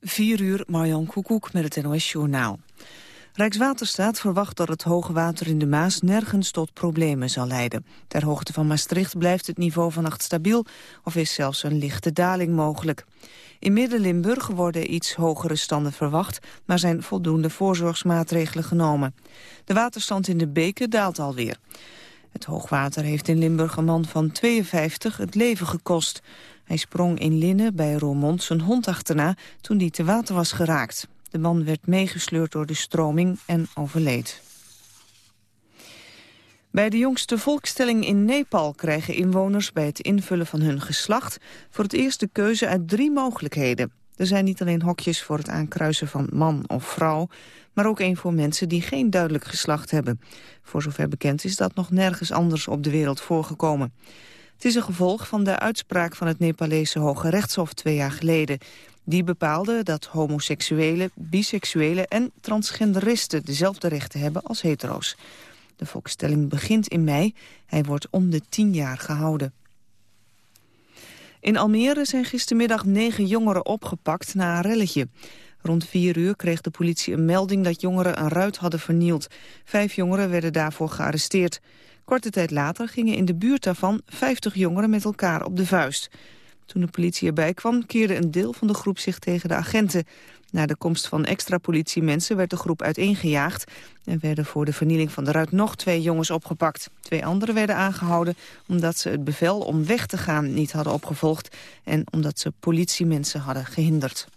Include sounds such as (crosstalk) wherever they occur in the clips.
4 uur, Marjan Koekoek met het NOS-journaal. Rijkswaterstaat verwacht dat het hoge water in de Maas nergens tot problemen zal leiden. Ter hoogte van Maastricht blijft het niveau vannacht stabiel of is zelfs een lichte daling mogelijk. In Midden-Limburg worden iets hogere standen verwacht, maar zijn voldoende voorzorgsmaatregelen genomen. De waterstand in de beken daalt alweer. Het hoogwater heeft in Limburg een man van 52 het leven gekost. Hij sprong in Linnen bij Roermond zijn hond achterna toen die te water was geraakt. De man werd meegesleurd door de stroming en overleed. Bij de jongste volkstelling in Nepal krijgen inwoners bij het invullen van hun geslacht voor het eerst de keuze uit drie mogelijkheden. Er zijn niet alleen hokjes voor het aankruisen van man of vrouw, maar ook één voor mensen die geen duidelijk geslacht hebben. Voor zover bekend is dat nog nergens anders op de wereld voorgekomen. Het is een gevolg van de uitspraak van het Nepalese Hoge Rechtshof twee jaar geleden. Die bepaalde dat homoseksuelen, biseksuelen en transgenderisten dezelfde rechten hebben als hetero's. De volkstelling begint in mei. Hij wordt om de tien jaar gehouden. In Almere zijn gistermiddag negen jongeren opgepakt na een relletje. Rond vier uur kreeg de politie een melding dat jongeren een ruit hadden vernield. Vijf jongeren werden daarvoor gearresteerd. Korte tijd later gingen in de buurt daarvan 50 jongeren met elkaar op de vuist. Toen de politie erbij kwam, keerde een deel van de groep zich tegen de agenten. Na de komst van extra politiemensen werd de groep uiteengejaagd... en werden voor de vernieling van de ruit nog twee jongens opgepakt. Twee anderen werden aangehouden omdat ze het bevel om weg te gaan niet hadden opgevolgd... en omdat ze politiemensen hadden gehinderd.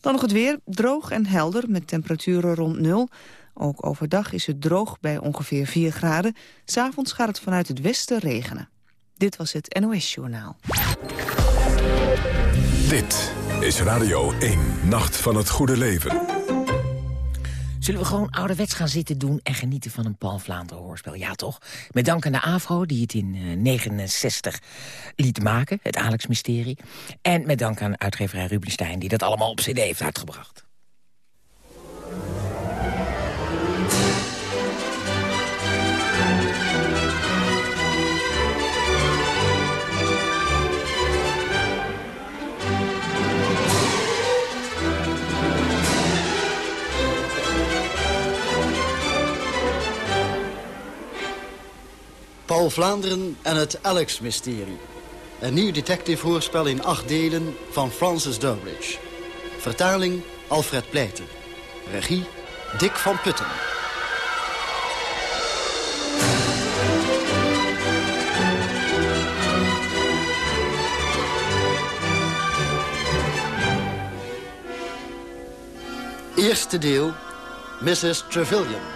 Dan nog het weer, droog en helder met temperaturen rond nul... Ook overdag is het droog bij ongeveer 4 graden. S'avonds gaat het vanuit het westen regenen. Dit was het NOS Journaal. Dit is Radio 1, Nacht van het Goede Leven. Zullen we gewoon ouderwets gaan zitten doen en genieten van een Paul Vlaanderen hoorspel? Ja, toch? Met dank aan de AVRO, die het in 1969 uh, liet maken, het Alex-mysterie. En met dank aan uitgeverij Rubenstein, die dat allemaal op cd heeft uitgebracht. Paul Vlaanderen en het Alex-mysterie. Een nieuw detective-hoorspel in acht delen van Francis Durbridge. Vertaling Alfred Pleiten. Regie Dick van Putten. Eerste deel, Mrs. Trevelyan.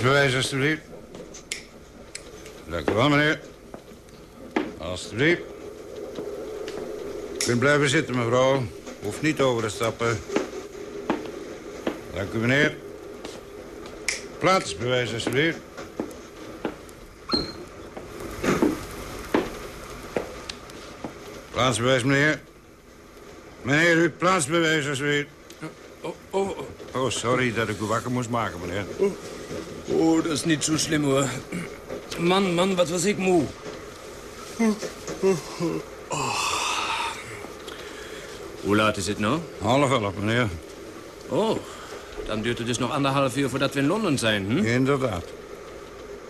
Plaatsbewijs, alstublieft. Dank u wel, meneer. Alstublieft. U kunt blijven zitten, mevrouw. Hoeft niet over te stappen. Dank u, meneer. Plaatsbewijs, alstublieft. Plaatsbewijs, meneer. Meneer, uw plaatsbewijs, alstublieft. Oh, oh, oh. Oh, sorry dat ik u wakker moest maken, meneer. Oh, dat is niet zo slim, hoor. Man, man, wat was ik moe. Oh. Hoe laat is het nou? Half elf, meneer. Oh, dan duurt het dus nog anderhalf uur voordat we in Londen zijn, hm? Inderdaad.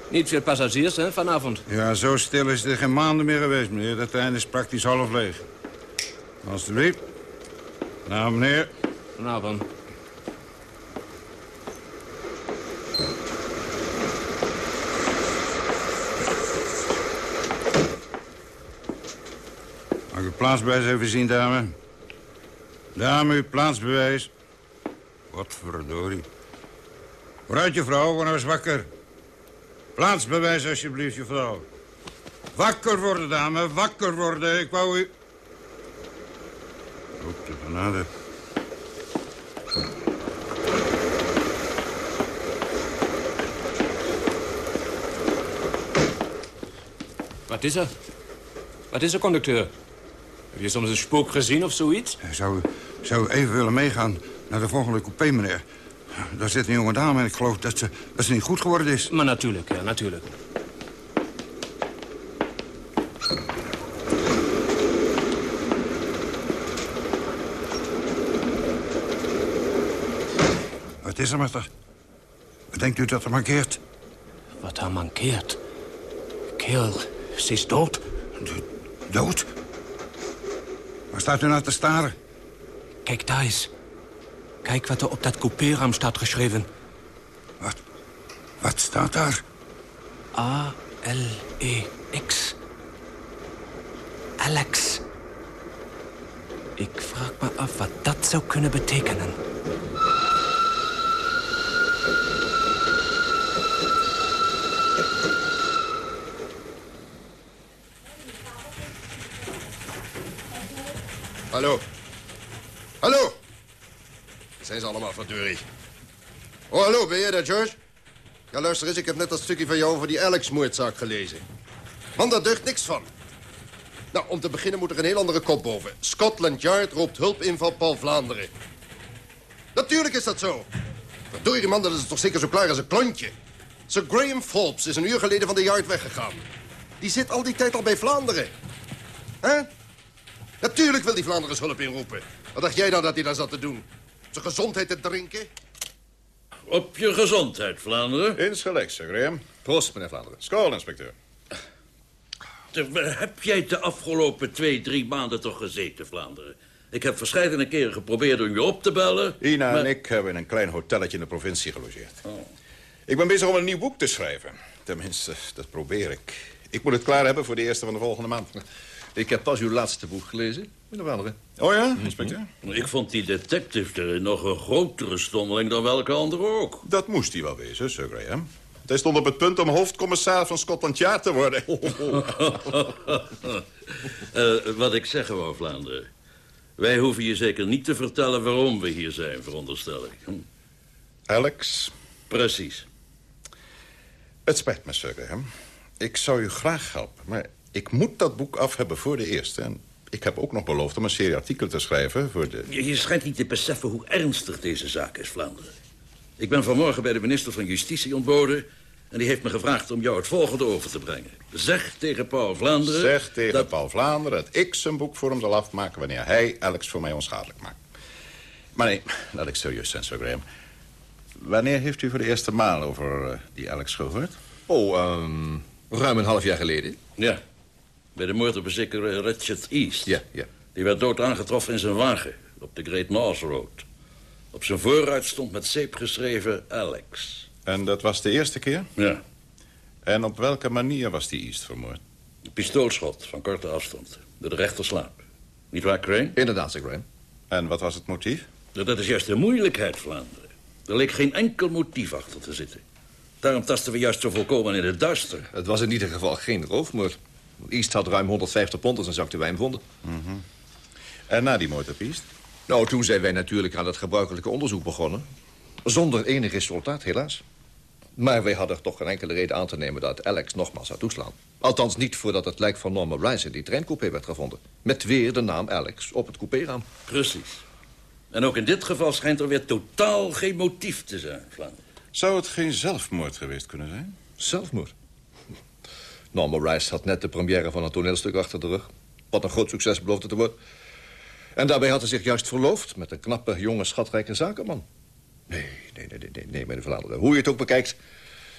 Niet veel passagiers, hè, vanavond? Ja, zo stil is het geen maanden meer geweest, meneer. De trein is praktisch half leeg. Alsjeblieft. Nou, meneer. Vanavond. Plaatsbewijs even zien, dame? Dame, uw plaatsbewijs. Wat verdorie. Vooruit, je vrouw, nou eens wakker. Plaatsbewijs, alsjeblieft, je vrouw. Wakker worden, dame, wakker worden. Ik wou u... Op de. Wat is er? Wat is er, conducteur? Heb je soms een spook gezien of zoiets? Zou, zou u even willen meegaan naar de volgende coupé, meneer? Daar zit een jonge dame en ik geloof dat ze, dat ze niet goed geworden is. Maar natuurlijk, ja, natuurlijk. Wat is er met haar? Wat denkt u dat er mankeert? Wat haar mankeert? Kerel, ze is dood. Dood? Waar staat u naar te staren? Kijk daar eens. Kijk wat er op dat coupéraam staat geschreven. Wat? Wat staat daar? A-L-E-X. Alex. Ik vraag me af wat dat zou kunnen betekenen. Hallo. Hallo. Zijn ze allemaal verdurie. Oh, hallo, ben jij dat, George? Ja, luister eens, ik heb net dat stukje van jou over die Alex-moordzaak gelezen. Man, daar deugt niks van. Nou, om te beginnen moet er een heel andere kop boven. Scotland Yard roept hulp in van Paul Vlaanderen. Natuurlijk is dat zo. Verdorie, man, dat is toch zeker zo klaar als een klontje. Sir Graham Forbes is een uur geleden van de Yard weggegaan. Die zit al die tijd al bij Vlaanderen. Hè? Natuurlijk wil die Vlaanderen hulp inroepen. Wat dacht jij dan dat hij daar zat te doen? Zijn gezondheid te drinken? Op je gezondheid, Vlaanderen. Insgelijks, Sir Graham. Proost, meneer Vlaanderen. Skool, inspecteur. Heb jij de afgelopen twee, drie maanden toch gezeten, Vlaanderen? Ik heb verschillende keren geprobeerd om je op te bellen. Ina maar- en ik hebben in een klein hotelletje in de provincie gelogeerd. Ik ben bezig om een nieuw boek te schrijven. Tenminste, dat probeer ik. Ik moet het klaar hebben voor de eerste van de volgende maand. Ik heb pas uw laatste boek gelezen, meneer Vlaanderen. Oh ja, inspecteur? Ik vond die detective erin nog een grotere stommeling dan welke andere ook. Dat moest hij wel wezen, Sir Graham. Hij stond op het punt om hoofdcommissaris van Scotland Yard te worden. (laughs) (laughs) Eh, wat ik zeggen wou, Vlaanderen. Wij hoeven je zeker niet te vertellen waarom we hier zijn, veronderstel ik. Hm, Alex, Precies. het spijt me, Sir Graham. Ik zou u graag helpen, maar ik moet dat boek af hebben voor de eerste. En ik heb ook nog beloofd om een serie artikelen te schrijven voor de... Je, je schijnt niet te beseffen hoe ernstig deze zaak is, Vlaanderen. Ik ben vanmorgen bij de minister van Justitie ontboden... en die heeft me gevraagd om jou het volgende over te brengen. Zeg tegen Paul Vlaanderen... Zeg tegen dat- Paul Vlaanderen dat ik zijn boek voor hem zal afmaken... wanneer hij Alex voor mij onschadelijk maakt. Maar nee, laat ik serieus zijn, Sir Graham. Wanneer heeft u voor de eerste maal over eh, die Alex gehoord? Oh, ehm, ruim een half jaar geleden. Ja, bij de moord op een zekere Richard East. Ja, ja. Die werd dood aangetroffen in zijn wagen op de Great North Road. Op zijn voorruit stond met zeep geschreven Alex. En dat was de eerste keer? Ja, En op welke manier was die East vermoord? een pistoolschot van korte afstand. Door de rechterslaap. Niet waar, Crane? Inderdaad, Sir Graham. En wat was het motief? Dat is juist de moeilijkheid, Vlaanderen. Er leek geen enkel motief achter te zitten. Daarom tasten we juist zo volkomen in het duister. Het was in ieder geval geen roofmoord. East had ruim 150 pond in zijn zak toen wij hem vonden. En na die moord op East? Nou, toen zijn wij natuurlijk aan het gebruikelijke onderzoek begonnen. Zonder enig resultaat, helaas. Maar wij hadden toch geen enkele reden aan te nemen dat Alex nogmaals zou toeslaan. Althans niet voordat het lijk van Norma Rice in die treincoupé werd gevonden. Met weer de naam Alex op het coupéraam. Precies. En ook in dit geval schijnt er weer totaal geen motief te zijn, Vlaanderen. Zou het geen zelfmoord geweest kunnen zijn? Zelfmoord. Norma Rice had net de première van een toneelstuk achter de rug. Wat een groot succes beloofde te worden. En daarbij had hij zich juist verloofd met een knappe, jonge, schatrijke zakenman. Nee, nee, nee, nee, nee, nee meneer Vlaanderen. Hoe je het ook bekijkt,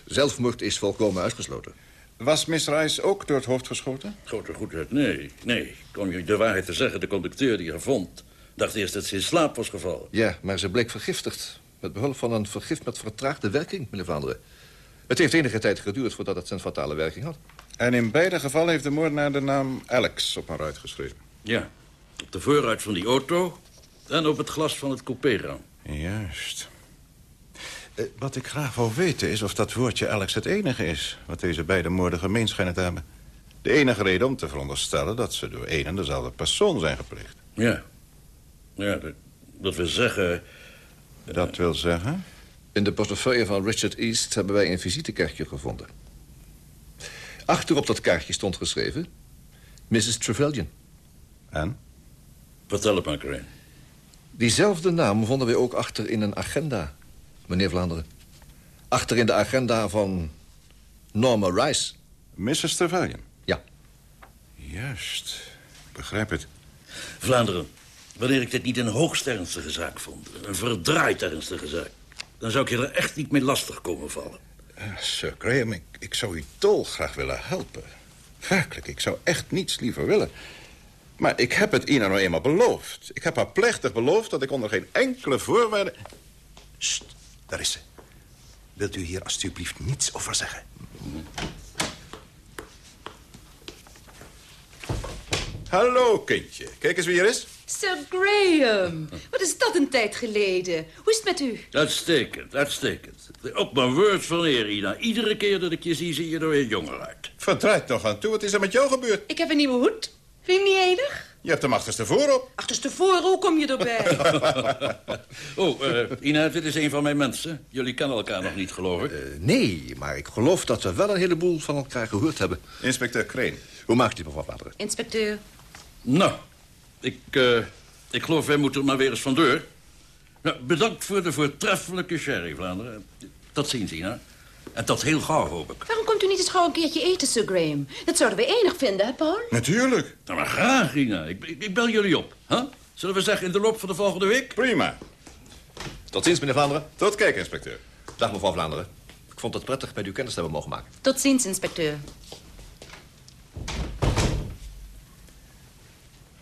zelfmoord is volkomen uitgesloten. Was Miss Rice ook door het hoofd geschoten? Grote goedheid, nee, nee. Om je de waarheid te zeggen, de conducteur die haar vond... dacht eerst dat ze in slaap was gevallen. Ja, maar ze bleek vergiftigd. Met behulp van een vergif met vertraagde werking, meneer Vlaanderen. Het heeft enige tijd geduurd voordat het zijn fatale werking had. En in beide gevallen heeft de moordenaar de naam Alex op een ruit geschreven. Ja, op de voorruit van die auto... en op het glas van het coupéraam. Juist. Eh, wat ik graag wil weten is of dat woordje Alex het enige is... wat deze beide moorden gemeen schijnen te hebben. De enige reden om te veronderstellen dat ze door één en dezelfde persoon zijn gepleegd. Ja. Ja, dat, dat wil zeggen... Dat wil zeggen? In de portefeuille van Richard East hebben wij een visitekaartje gevonden. Achter op dat kaartje stond geschreven... Mrs. Trevelyan. En? Vertel het maar, Crane. Diezelfde naam vonden wij ook achter in een agenda, meneer Vlaanderen. Achter in de agenda van Norma Rice. Mrs. Trevelyan? Ja. Juist. Ik begrijp het. Vlaanderen, wanneer ik dit niet een hoogst ernstige zaak vond... een verdraaid ernstige zaak... dan zou ik je er echt niet mee lastig komen vallen. Uh, Sir Graham, ik, zou u dolgraag willen helpen. Werkelijk, ik zou echt niets liever willen. Maar ik heb het Ina nou eenmaal beloofd. Ik heb haar plechtig beloofd dat ik onder geen enkele voorwaarde... Daar is ze. Wilt u hier alstublieft niets over zeggen? Hallo, kindje. Kijk eens wie er is. Sir Graham, wat is dat een tijd geleden? Hoe is het met u? Uitstekend, uitstekend. Op mijn woord van eer, Ina. Iedere keer dat ik je zie, zie je er weer jonger uit. Verdraait nog aan toe. Wat is er met jou gebeurd? Ik heb een nieuwe hoed. Vind je hem niet enig? Je hebt hem achterstevoren op. Achterstevoren, hoe kom je erbij? (laughs) oh, uh, Ina, dit is een van mijn mensen. Jullie kennen elkaar nog niet, geloof ik. Uh, nee, maar ik geloof dat we wel een heleboel van elkaar gehoord hebben. Inspecteur Kreen. Hoe maakt u, mevrouw Vlaanderen? Inspecteur. Nou, ik, uh, ik geloof wij moeten er maar weer eens vandoor. Nou, bedankt voor de voortreffelijke sherry, Vlaanderen. Tot ziens, Ina. En tot heel gauw, hoop ik. Waarom komt u niet eens gauw een keertje eten, Sir Graham? Dat zouden we enig vinden, hè, Paul? Natuurlijk. Nou, maar graag, Ina. Ik, ik, ik bel jullie op. Huh? Zullen we zeggen in de loop van de volgende week? Prima. Tot ziens, meneer Vlaanderen. Tot kijk, inspecteur. Dag, mevrouw Vlaanderen. Ik vond het prettig met uw kennis te hebben mogen maken. Tot ziens, inspecteur.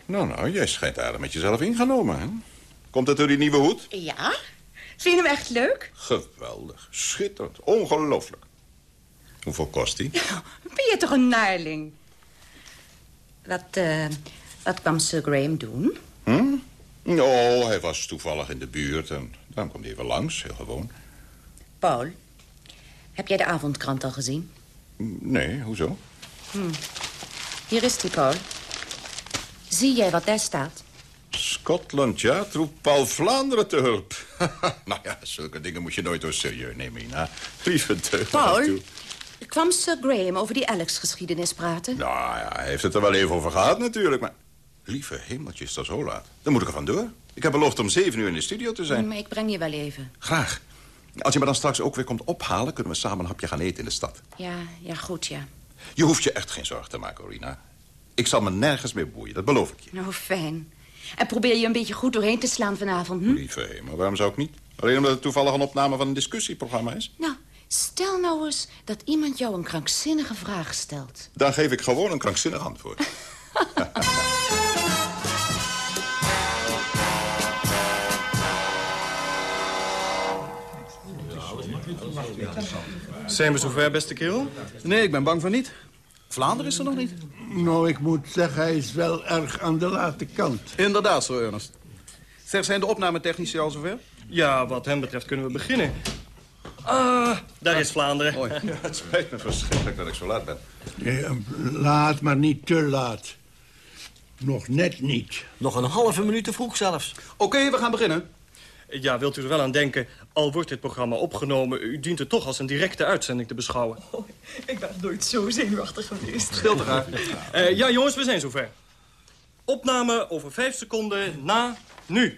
Nou, nou, jij schijnt aardig met jezelf ingenomen, hè? Komt het door die nieuwe hoed? Ja. Vind je hem echt leuk? Geweldig. Schitterend. Ongelooflijk. Hoeveel kost die? Ben je toch een naarling? Wat, uh, wat kwam Sir Graham doen? Hm? Oh, hij was toevallig in de buurt en dan kwam hij even langs, heel gewoon. Paul, heb jij de avondkrant al gezien? Nee, hoezo? Hm. Hier is die, Paul. Zie jij wat daar staat? Scotland Yard roept Paul Vlaanderen te hulp. (laughs) nou ja, zulke dingen moet je nooit door serieus nemen, Ina. Lieve deugd. Paul, kwam Sir Graham over die Alex-geschiedenis praten? Nou ja, hij heeft het er wel even over gehad natuurlijk, maar... Lieve hemeltje, is dat zo laat. Dan moet ik er vandoor. Ik heb beloofd om zeven uur in de studio te zijn. Maar ik breng je wel even. Graag. Als je me dan straks ook weer komt ophalen... kunnen we samen een hapje gaan eten in de stad. Ja, ja, goed, ja. Je hoeft je echt geen zorgen te maken, Orina. Ik zal me nergens mee boeien, dat beloof ik je. Nou, fijn. En probeer je een beetje goed doorheen te slaan vanavond, hm? Lieve hemel, waarom zou ik niet? Alleen omdat het toevallig een opname van een discussieprogramma is? Nou, stel nou eens dat iemand jou een krankzinnige vraag stelt. Dan geef ik gewoon een krankzinnig antwoord. (laughs) Zijn we zover, beste kerel? Nee, ik ben bang van niet. Vlaanderen is er nog niet. Nou, ik moet zeggen, hij is wel erg aan de late kant. Inderdaad, Sir Ernest. Zeg, zijn de opnametechnici al zover? Ja, wat hem betreft kunnen we beginnen. Ah, daar is Vlaanderen. Mooi. Ja, (laughs) het spijt me verschrikkelijk dat ik zo laat ben. Eh, laat, maar niet te laat. Nog net niet. Nog een halve minuut te vroeg zelfs. Oké, okay, we gaan beginnen. Ja, wilt u er wel aan denken, al wordt dit programma opgenomen... u dient het toch als een directe uitzending te beschouwen. (laughs) Oh, ik ben nooit zo zenuwachtig geweest. Graag. uh, ja, jongens, we zijn zover. Opname over vijf seconden na nu.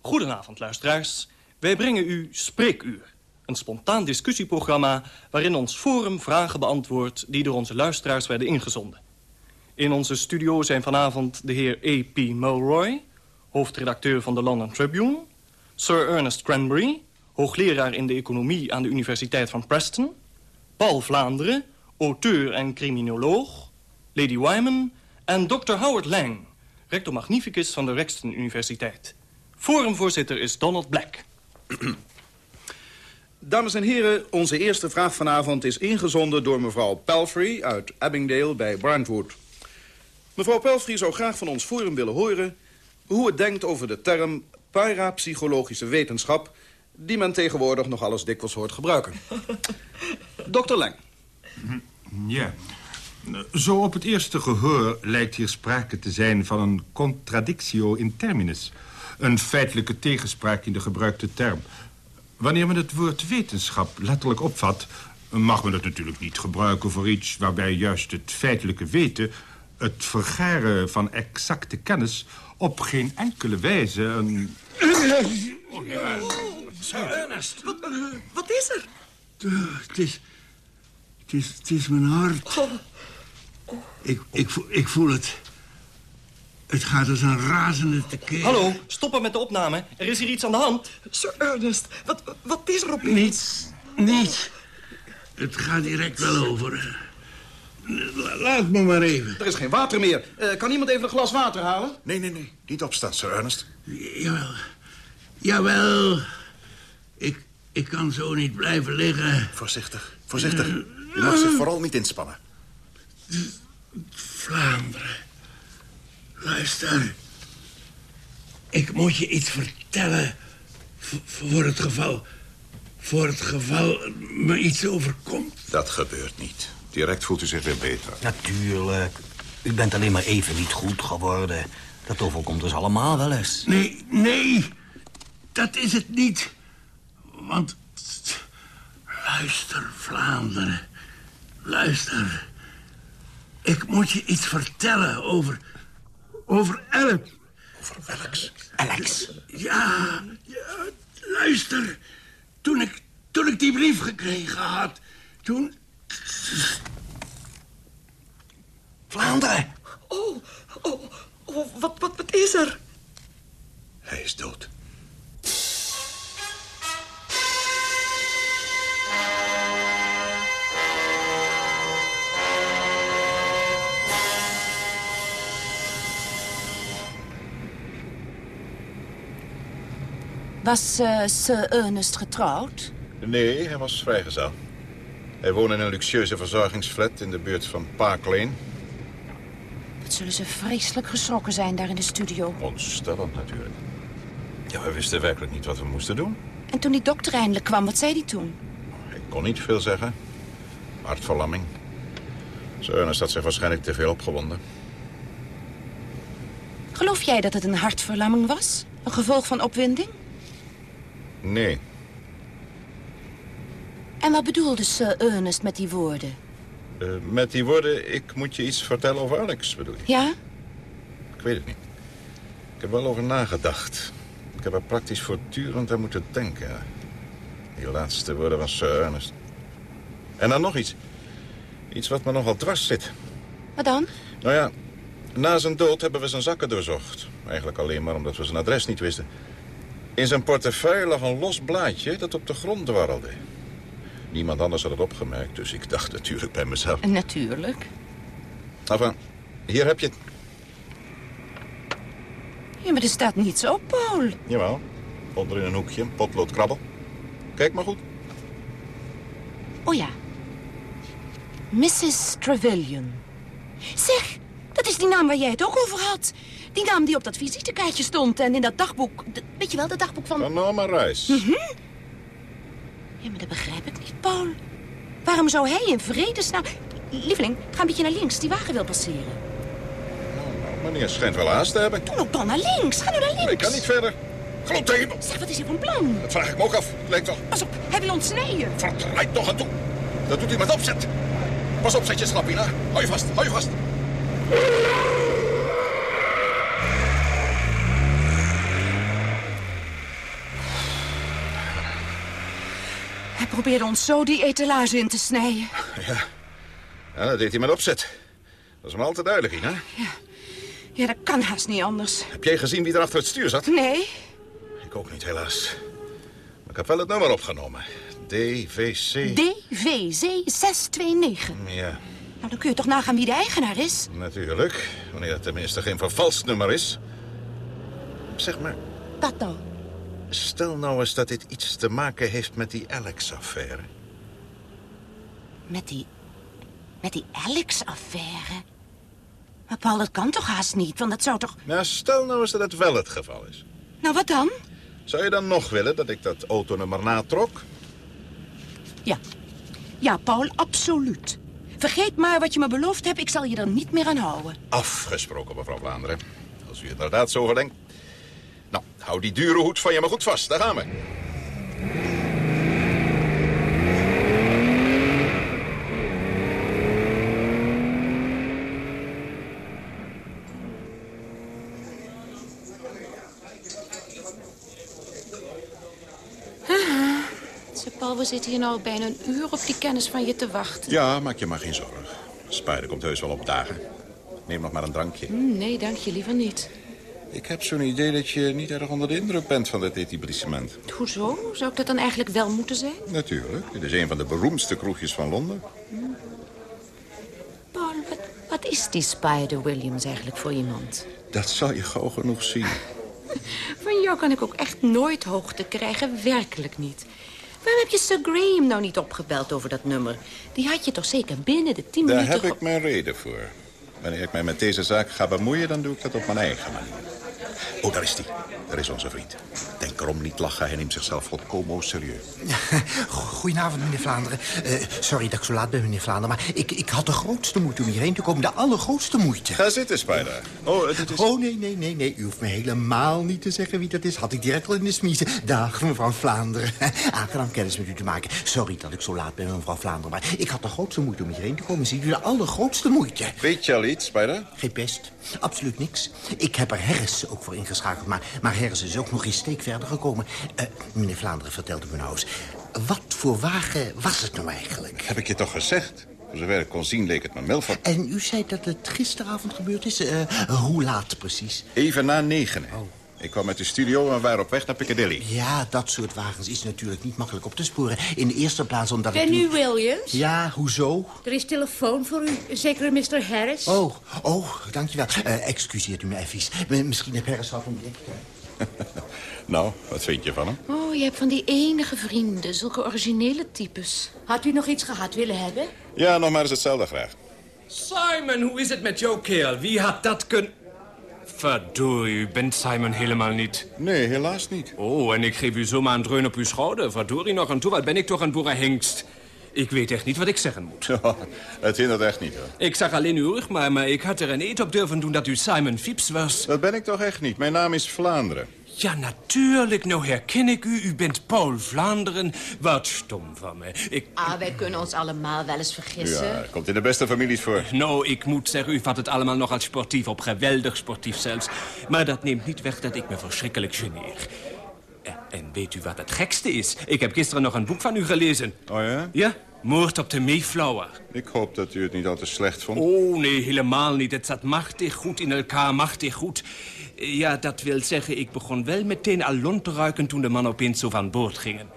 Goedenavond, luisteraars. Wij brengen u Spreekuur. Een spontaan discussieprogramma waarin ons forum vragen beantwoordt... die door onze luisteraars werden ingezonden. In onze studio zijn vanavond de heer A.P. Mulroy... hoofdredacteur van de London Tribune... Sir Ernest Cranberry, hoogleraar in de economie aan de Universiteit van Preston... Paul Vlaanderen, auteur en criminoloog... Lady Wyman en Dr. Howard Lang, rector magnificus van de Rexton Universiteit. Forumvoorzitter is Donald Black. Dames en heren, onze eerste vraag vanavond is ingezonden door mevrouw Pelfrey uit Abingdale bij Brentwood. Mevrouw Pelfrey zou graag van ons forum willen horen hoe het denkt over de term parapsychologische wetenschap... die men tegenwoordig nog alles dikwijls hoort gebruiken. (laughs) Dr. Lang. Ja. Zo op het eerste gehoor lijkt hier sprake te zijn van een contradictio in terminus. Een feitelijke tegenspraak in de gebruikte term. Wanneer men het woord wetenschap letterlijk opvat... mag men het natuurlijk niet gebruiken voor iets... waarbij juist het feitelijke weten... het vergaren van exacte kennis... op geen enkele wijze een... Oh, ja. Ernest, wat, wat is er? Het is, het is, het is mijn hart. Ik, ik, voel- ik voel het. Het gaat als een razende tekeer. Hallo, stoppen met de opname. Er is hier iets aan de hand. Sir Ernest, wat, wat is er op Niets, niets. Het gaat direct wel over. La- Laat me maar even. Er is geen water meer. Eh, kan iemand even een glas water halen? Nee, nee, nee. Niet opstaan, Sir Ernest. Jawel. Jawel. Ik, ik kan zo niet blijven liggen. Voorzichtig, voorzichtig. U mag zich vooral niet inspannen. Vlaanderen. Luister. Ik moet je iets vertellen. Voor het geval... Voor het geval me iets overkomt. Dat gebeurt niet. Direct voelt u zich weer beter. Natuurlijk. U bent alleen maar even niet goed geworden. Dat overkomt ons allemaal wel eens. Nee, nee. Dat is het niet. Want... Luister, Vlaanderen. Luister. Ik moet je iets vertellen over... Over Alex. Over Alex? Alex? Ja, ja, luister. Toen ik, toen ik die brief gekregen had... Toen... Vlaanderen. Oh, oh, oh wat, wat, wat is er? Hij is dood. Was eh, Sir Ernest getrouwd? Nee, hij was vrijgezel. Hij woonde in een luxueuze verzorgingsflat in de buurt van Park Lane. Wat zullen ze vreselijk geschrokken zijn daar in de studio. Ontstellend natuurlijk. Ja, we wisten werkelijk niet wat we moesten doen. En toen die dokter eindelijk kwam, wat zei hij toen? Ik kon niet veel zeggen. Hartverlamming. Ernest had zich waarschijnlijk te veel opgewonden. Geloof jij dat het een hartverlamming was? Een gevolg van opwinding? Nee, En wat bedoelde Sir Ernest met die woorden? eh, met die woorden, ik moet je iets vertellen over Alex, bedoel je? Ja? Ik weet het niet. Ik heb wel over nagedacht. Ik heb er praktisch voortdurend aan moeten denken. Die laatste woorden van Sir Ernest. En dan nog iets. Iets wat me nogal dwars zit. Wat dan? Nou ja, na zijn dood hebben we zijn zakken doorzocht. Eigenlijk alleen maar omdat we zijn adres niet wisten. In zijn portefeuille lag een los blaadje dat op de grond dwarrelde. Niemand anders had het opgemerkt, dus ik dacht natuurlijk bij mezelf. Natuurlijk. Enfin, hier heb je het. Ja, maar er staat niets op, Paul. Jawel, onder in een hoekje, een potlood krabbel. Kijk maar goed. Oh ja. Mrs. Trevelyan. Zeg, dat is die naam waar jij het ook over had. Die naam die op dat visitekaartje stond en in dat dagboek. weet je wel, dat dagboek van... Van Norma Rice. Mhm. Ja, maar dat begrijp ik niet, Paul. Waarom zou hij in vredesnaam... Lieveling, ga een beetje naar links. Die wagen wil passeren. Meneer schijnt wel haast te hebben. Doe nou dan naar links. Ga nu naar links. Ik kan niet verder. Geloof tegen me. Zeg, wat is hier van plan? Dat vraag ik me ook af. Lijkt wel. Pas op, hij wil ons snijden. Lijkt nog aan toe. Dat doet hij met opzet. Pas op, zet je slap. Hou je vast, hou je vast. Probeerde ons zo die etalage in te snijden. Ja. ja, dat deed hij met opzet. Dat is me al te duidelijk, Ina. Ja, dat kan haast niet anders. Heb jij gezien wie er achter het stuur zat? Nee? Ik ook niet, helaas. Maar ik heb wel het nummer opgenomen. DVC. DVC 629. Ja, Nou, dan kun je toch nagaan wie de eigenaar is? natuurlijk. Wanneer het tenminste geen vervalst nummer is. Zeg maar, Wat dan? Stel nou eens dat dit iets te maken heeft met die Alex-affaire. Met die... Met die Alex-affaire? Maar Paul, dat kan toch haast niet? Want dat zou toch... Nou, stel nou eens dat het wel het geval is. Nou, wat dan? Zou je dan nog willen dat ik dat autonummer natrok? Ja. Ja, Paul, absoluut. Vergeet maar wat je me beloofd hebt. Ik zal je er niet meer aan houden. Afgesproken, mevrouw Vlaanderen. Als u inderdaad zo denkt. Nou, hou die dure hoed van je maar goed vast. Daar gaan we. Ah, Paul, we zitten hier nou bijna een uur op die kennis van je te wachten. Ja, maak je maar geen zorgen. Spuiden komt heus wel op dagen. Neem nog maar een drankje. Hm, nee, dank je liever niet. Ik heb zo'n idee dat je niet erg onder de indruk bent van dit etablissement. Hoezo? Zou ik dat dan eigenlijk wel moeten zijn? Natuurlijk. Dit is een van de beroemdste kroegjes van Londen. Paul, wat, wat is die Spider Williams eigenlijk voor iemand? Dat zal je gauw genoeg zien. (laughs) Van jou kan ik ook echt nooit hoogte krijgen, werkelijk niet. Waarom heb je Sir Graham nou niet opgebeld over dat nummer? Die had je toch zeker binnen de tien Daar minuten... heb ge- ik mijn reden voor. Wanneer ik mij met deze zaak ga bemoeien, dan doe ik dat op mijn eigen manier. Oh, daar is hij. Daar is onze vriend. Denk erom niet lachen, hij neemt zichzelf volkomen serieus. (laughs) Goedenavond, meneer Vlaanderen. Eh, sorry dat ik zo laat ben, meneer Vlaanderen, maar ik, ik had de grootste moeite om hierheen te komen. De allergrootste moeite. Ga zitten, Spider. Oh, het is... Oh, nee, nee, nee, nee. U hoeft me helemaal niet te zeggen wie dat is. Had ik direct al in de smiezen. Dag, mevrouw Vlaanderen. (laughs) Aangenaam kennis met u te maken. Sorry dat ik zo laat ben, mevrouw Vlaanderen. Maar ik had de grootste moeite om hierheen te komen. Ziet u, de allergrootste moeite. Weet je al iets, Spider? Geen pest. Absoluut niks. Ik heb er Harris ook voor ingeschakeld. Maar, maar Harris is ook nog geen steek verder gekomen. Eh, meneer Vlaanderen, vertelde me nou eens. Wat voor wagen was het nou eigenlijk? Heb ik je toch gezegd? Voor zover ik kon zien leek het me Milford. En u zei dat het gisteravond gebeurd is? Eh, hoe laat precies? Even na negen. Ik kwam uit de studio en we waren op weg naar Piccadilly. Ja, dat soort wagens is natuurlijk niet makkelijk op te sporen. In de eerste plaats omdat het... Ben u Williams? Ja, hoezo? Er is telefoon voor u. Zeker Mr. Harris? Oh, oh, dankjewel. Eh excuseert u me even. M- Misschien heb Harris wat ontdekt. (laughs) Nou, wat vind je van hem? Oh, je hebt van die enige vrienden, zulke originele types. Had u nog iets gehad willen hebben? Ja, nog maar eens hetzelfde graag. Simon, hoe is het met jou, kerel? Wie had dat kunnen... Verdorie, u bent Simon helemaal niet. Nee, helaas niet. Oh, en ik geef u zomaar een dreun op uw schouder. Verdorie nog een toe, wat ben ik toch een boerenhengst. Ik weet echt niet wat ik zeggen moet. het hindert echt niet, hoor. Ik zag alleen uw rug, maar, maar ik had er een eet op durven doen dat u Simon Phipps was. Dat ben ik toch echt niet. Mijn naam is Vlaanderen. Ja, natuurlijk. Nou herken ik u. U bent Paul Vlaanderen. Wat stom van me. Ik... Ah, wij kunnen ons allemaal wel eens vergissen. Ja, komt in de beste families voor. Nou, ik moet zeggen, u vat het allemaal nogal sportief op. Geweldig sportief zelfs. Maar dat neemt niet weg dat ik me verschrikkelijk geneer. En, en weet u wat het gekste is? Ik heb gisteren nog een boek van u gelezen. Oh ja? Ja, Moord op de Mayflower. Ik hoop dat u het niet al te slecht vond. Oh, nee, helemaal niet. Het zat machtig goed in elkaar, machtig goed. Ja, dat wil zeggen, ik begon wel meteen al lont te ruiken... toen de man opeens zo van boord gingen.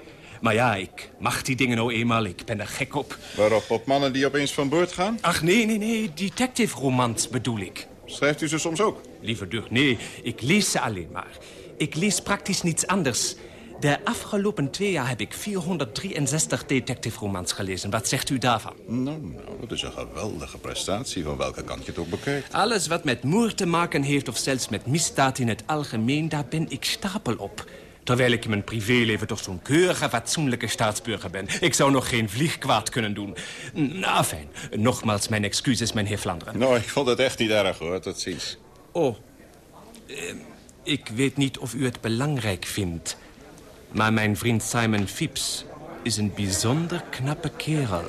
Maar ja, ik mag die dingen nou eenmaal. Ik ben er gek op. Waarop op mannen die opeens van boord gaan? Ach, nee, nee, nee. Detective-romans bedoel ik. Schrijft u ze soms ook? Liever Dug, nee. Ik lees ze alleen maar. Ik lees praktisch niets anders. De afgelopen twee jaar heb ik 463 detective-romans gelezen. Wat zegt u daarvan? Nou, nou, dat is een geweldige prestatie, van welke kant je het ook bekijkt. Alles wat met moord te maken heeft of zelfs met misdaad in het algemeen... daar ben ik stapel op. Terwijl ik in mijn privéleven toch zo'n keurige, fatsoenlijke staatsburger ben. Ik zou nog geen vlieg kwaad kunnen doen. Nou, fijn. Nogmaals mijn excuses, meneer Vlaanderen. Nou, ik vond het echt niet erg, hoor. Tot ziens. Oh, eh, ik weet niet of u het belangrijk vindt... maar mijn vriend Simon Phipps is een bijzonder knappe kerel.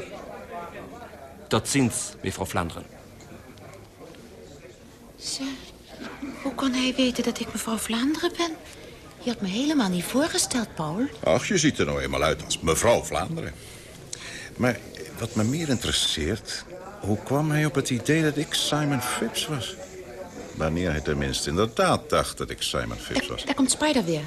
Tot ziens, mevrouw Vlaanderen. Zo, hoe kon hij weten dat ik mevrouw Vlaanderen ben? Je had me helemaal niet voorgesteld, Paul. Ach, je ziet er nou eenmaal uit als mevrouw Vlaanderen. Maar wat me meer interesseert... hoe kwam hij op het idee dat ik Simon Phipps was? Wanneer hij tenminste inderdaad dacht dat ik Simon Phipps was. Daar komt Spider weer.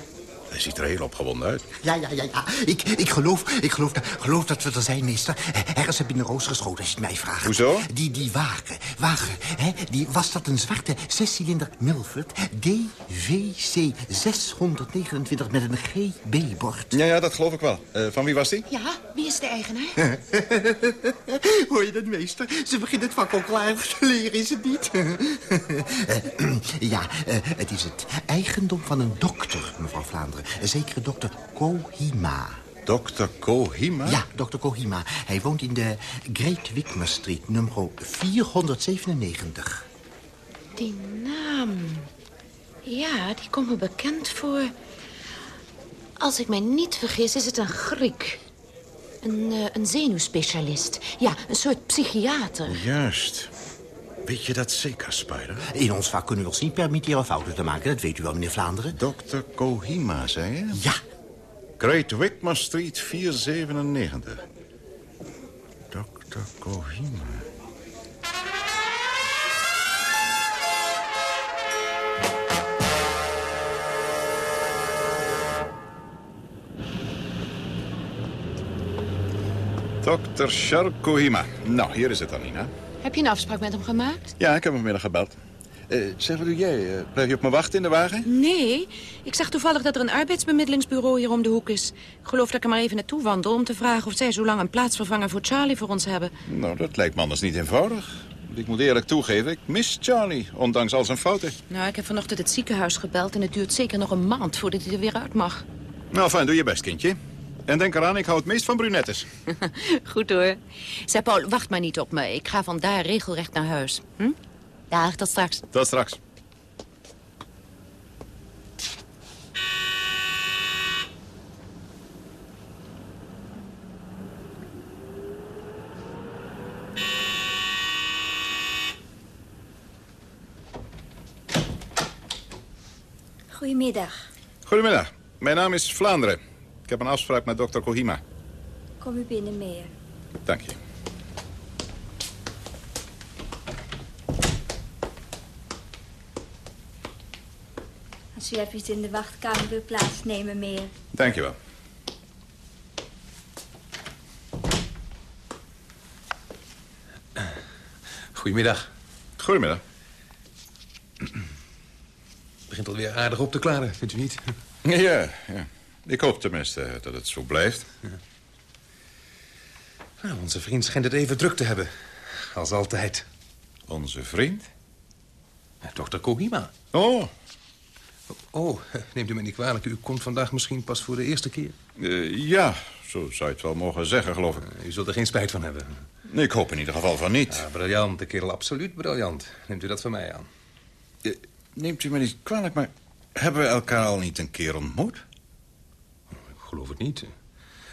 Hij ziet er heel opgewonden uit. Ja, ja, ja, ja. Ik, ik, geloof, ik geloof, geloof dat we er zijn, meester. Ergens heb je in de roos geschoten, als je het mij vraagt. Hoezo? Die, die wagen, wagen, hè, die, was dat een zwarte zescilinder Milford DVC 629 met een GB-bord? Ja, ja, dat geloof ik wel. Eh, van wie was die? Ja, wie is de eigenaar? (laughs) Hoor je dat, meester? Ze begint het vak al klaar te leren, is het niet? (laughs) Eh, (clears throat) ja, eh, het is het eigendom van een dokter, mevrouw Vlaanderen. Een zekere dokter Kohima. Dr. Kohima? Ja, dokter Kohima. Hij woont in de Great Wigmer Street, nummer 497. Die naam. Ja, die komt me bekend voor. Als ik mij niet vergis, is het een Griek. Een, eh, een zenuwspecialist. Ja, een soort psychiater. Juist. Weet je dat zeker, Spider? In ons vak kunnen we ons niet permitteren fouten te maken. Dat weet u wel, meneer Vlaanderen. Dr. Kohima, zei je? Ja. Great Wickman Street 497. Dr. Kohima. Dr. Charles Kohima. Nou, hier is het dan, Nina. Heb je een afspraak met hem gemaakt? Ja, ik heb hem vanmiddag gebeld. Eh, zeg, wat doe jij? Eh, blijf je op me wachten in de wagen? Nee, ik zag toevallig dat er een arbeidsbemiddelingsbureau hier om de hoek is. Ik geloof dat ik er maar even naartoe wandel om te vragen of zij zo lang een plaatsvervanger voor Charlie voor ons hebben. Nou, dat lijkt me anders niet eenvoudig. Ik moet eerlijk toegeven, ik mis Charlie, ondanks al zijn fouten. Nou, ik heb vanochtend het ziekenhuis gebeld en het duurt zeker nog een maand voordat hij er weer uit mag. Nou, fijn, doe je best, kindje. En denk eraan, ik hou het meest van brunettes. (laughs) Goed hoor. Zeg Paul, wacht maar niet op me. Ik ga vandaar regelrecht naar huis. Hm? Dag, tot straks. Tot straks. Goedemiddag. Goedemiddag. Mijn naam is Vlaanderen. Ik heb een afspraak met dokter Kohima. Kom u binnen, meer. Dank je. Als u even in de wachtkamer wil plaatsnemen, meer. Dank je wel. Goedemiddag. Goedemiddag. Begint alweer aardig op te klaren, vindt u niet? Ja, ja. Ik hoop tenminste dat het zo blijft. Nou, onze vriend schijnt het even druk te hebben. Als altijd. Onze vriend? Dokter Kogima. Oh. Oh, (laughs) neemt u me niet kwalijk. U komt vandaag misschien pas voor de eerste keer. Uh, ja, zo zou je het wel mogen zeggen, geloof ik. Uh, u zult er geen spijt van hebben. Ik hoop in ieder geval van niet. Ja, briljant, de kerel, absoluut briljant. Neemt u dat van mij aan? Uh, neemt u me niet kwalijk, maar hebben we elkaar al niet een keer ontmoet? Geloof het niet.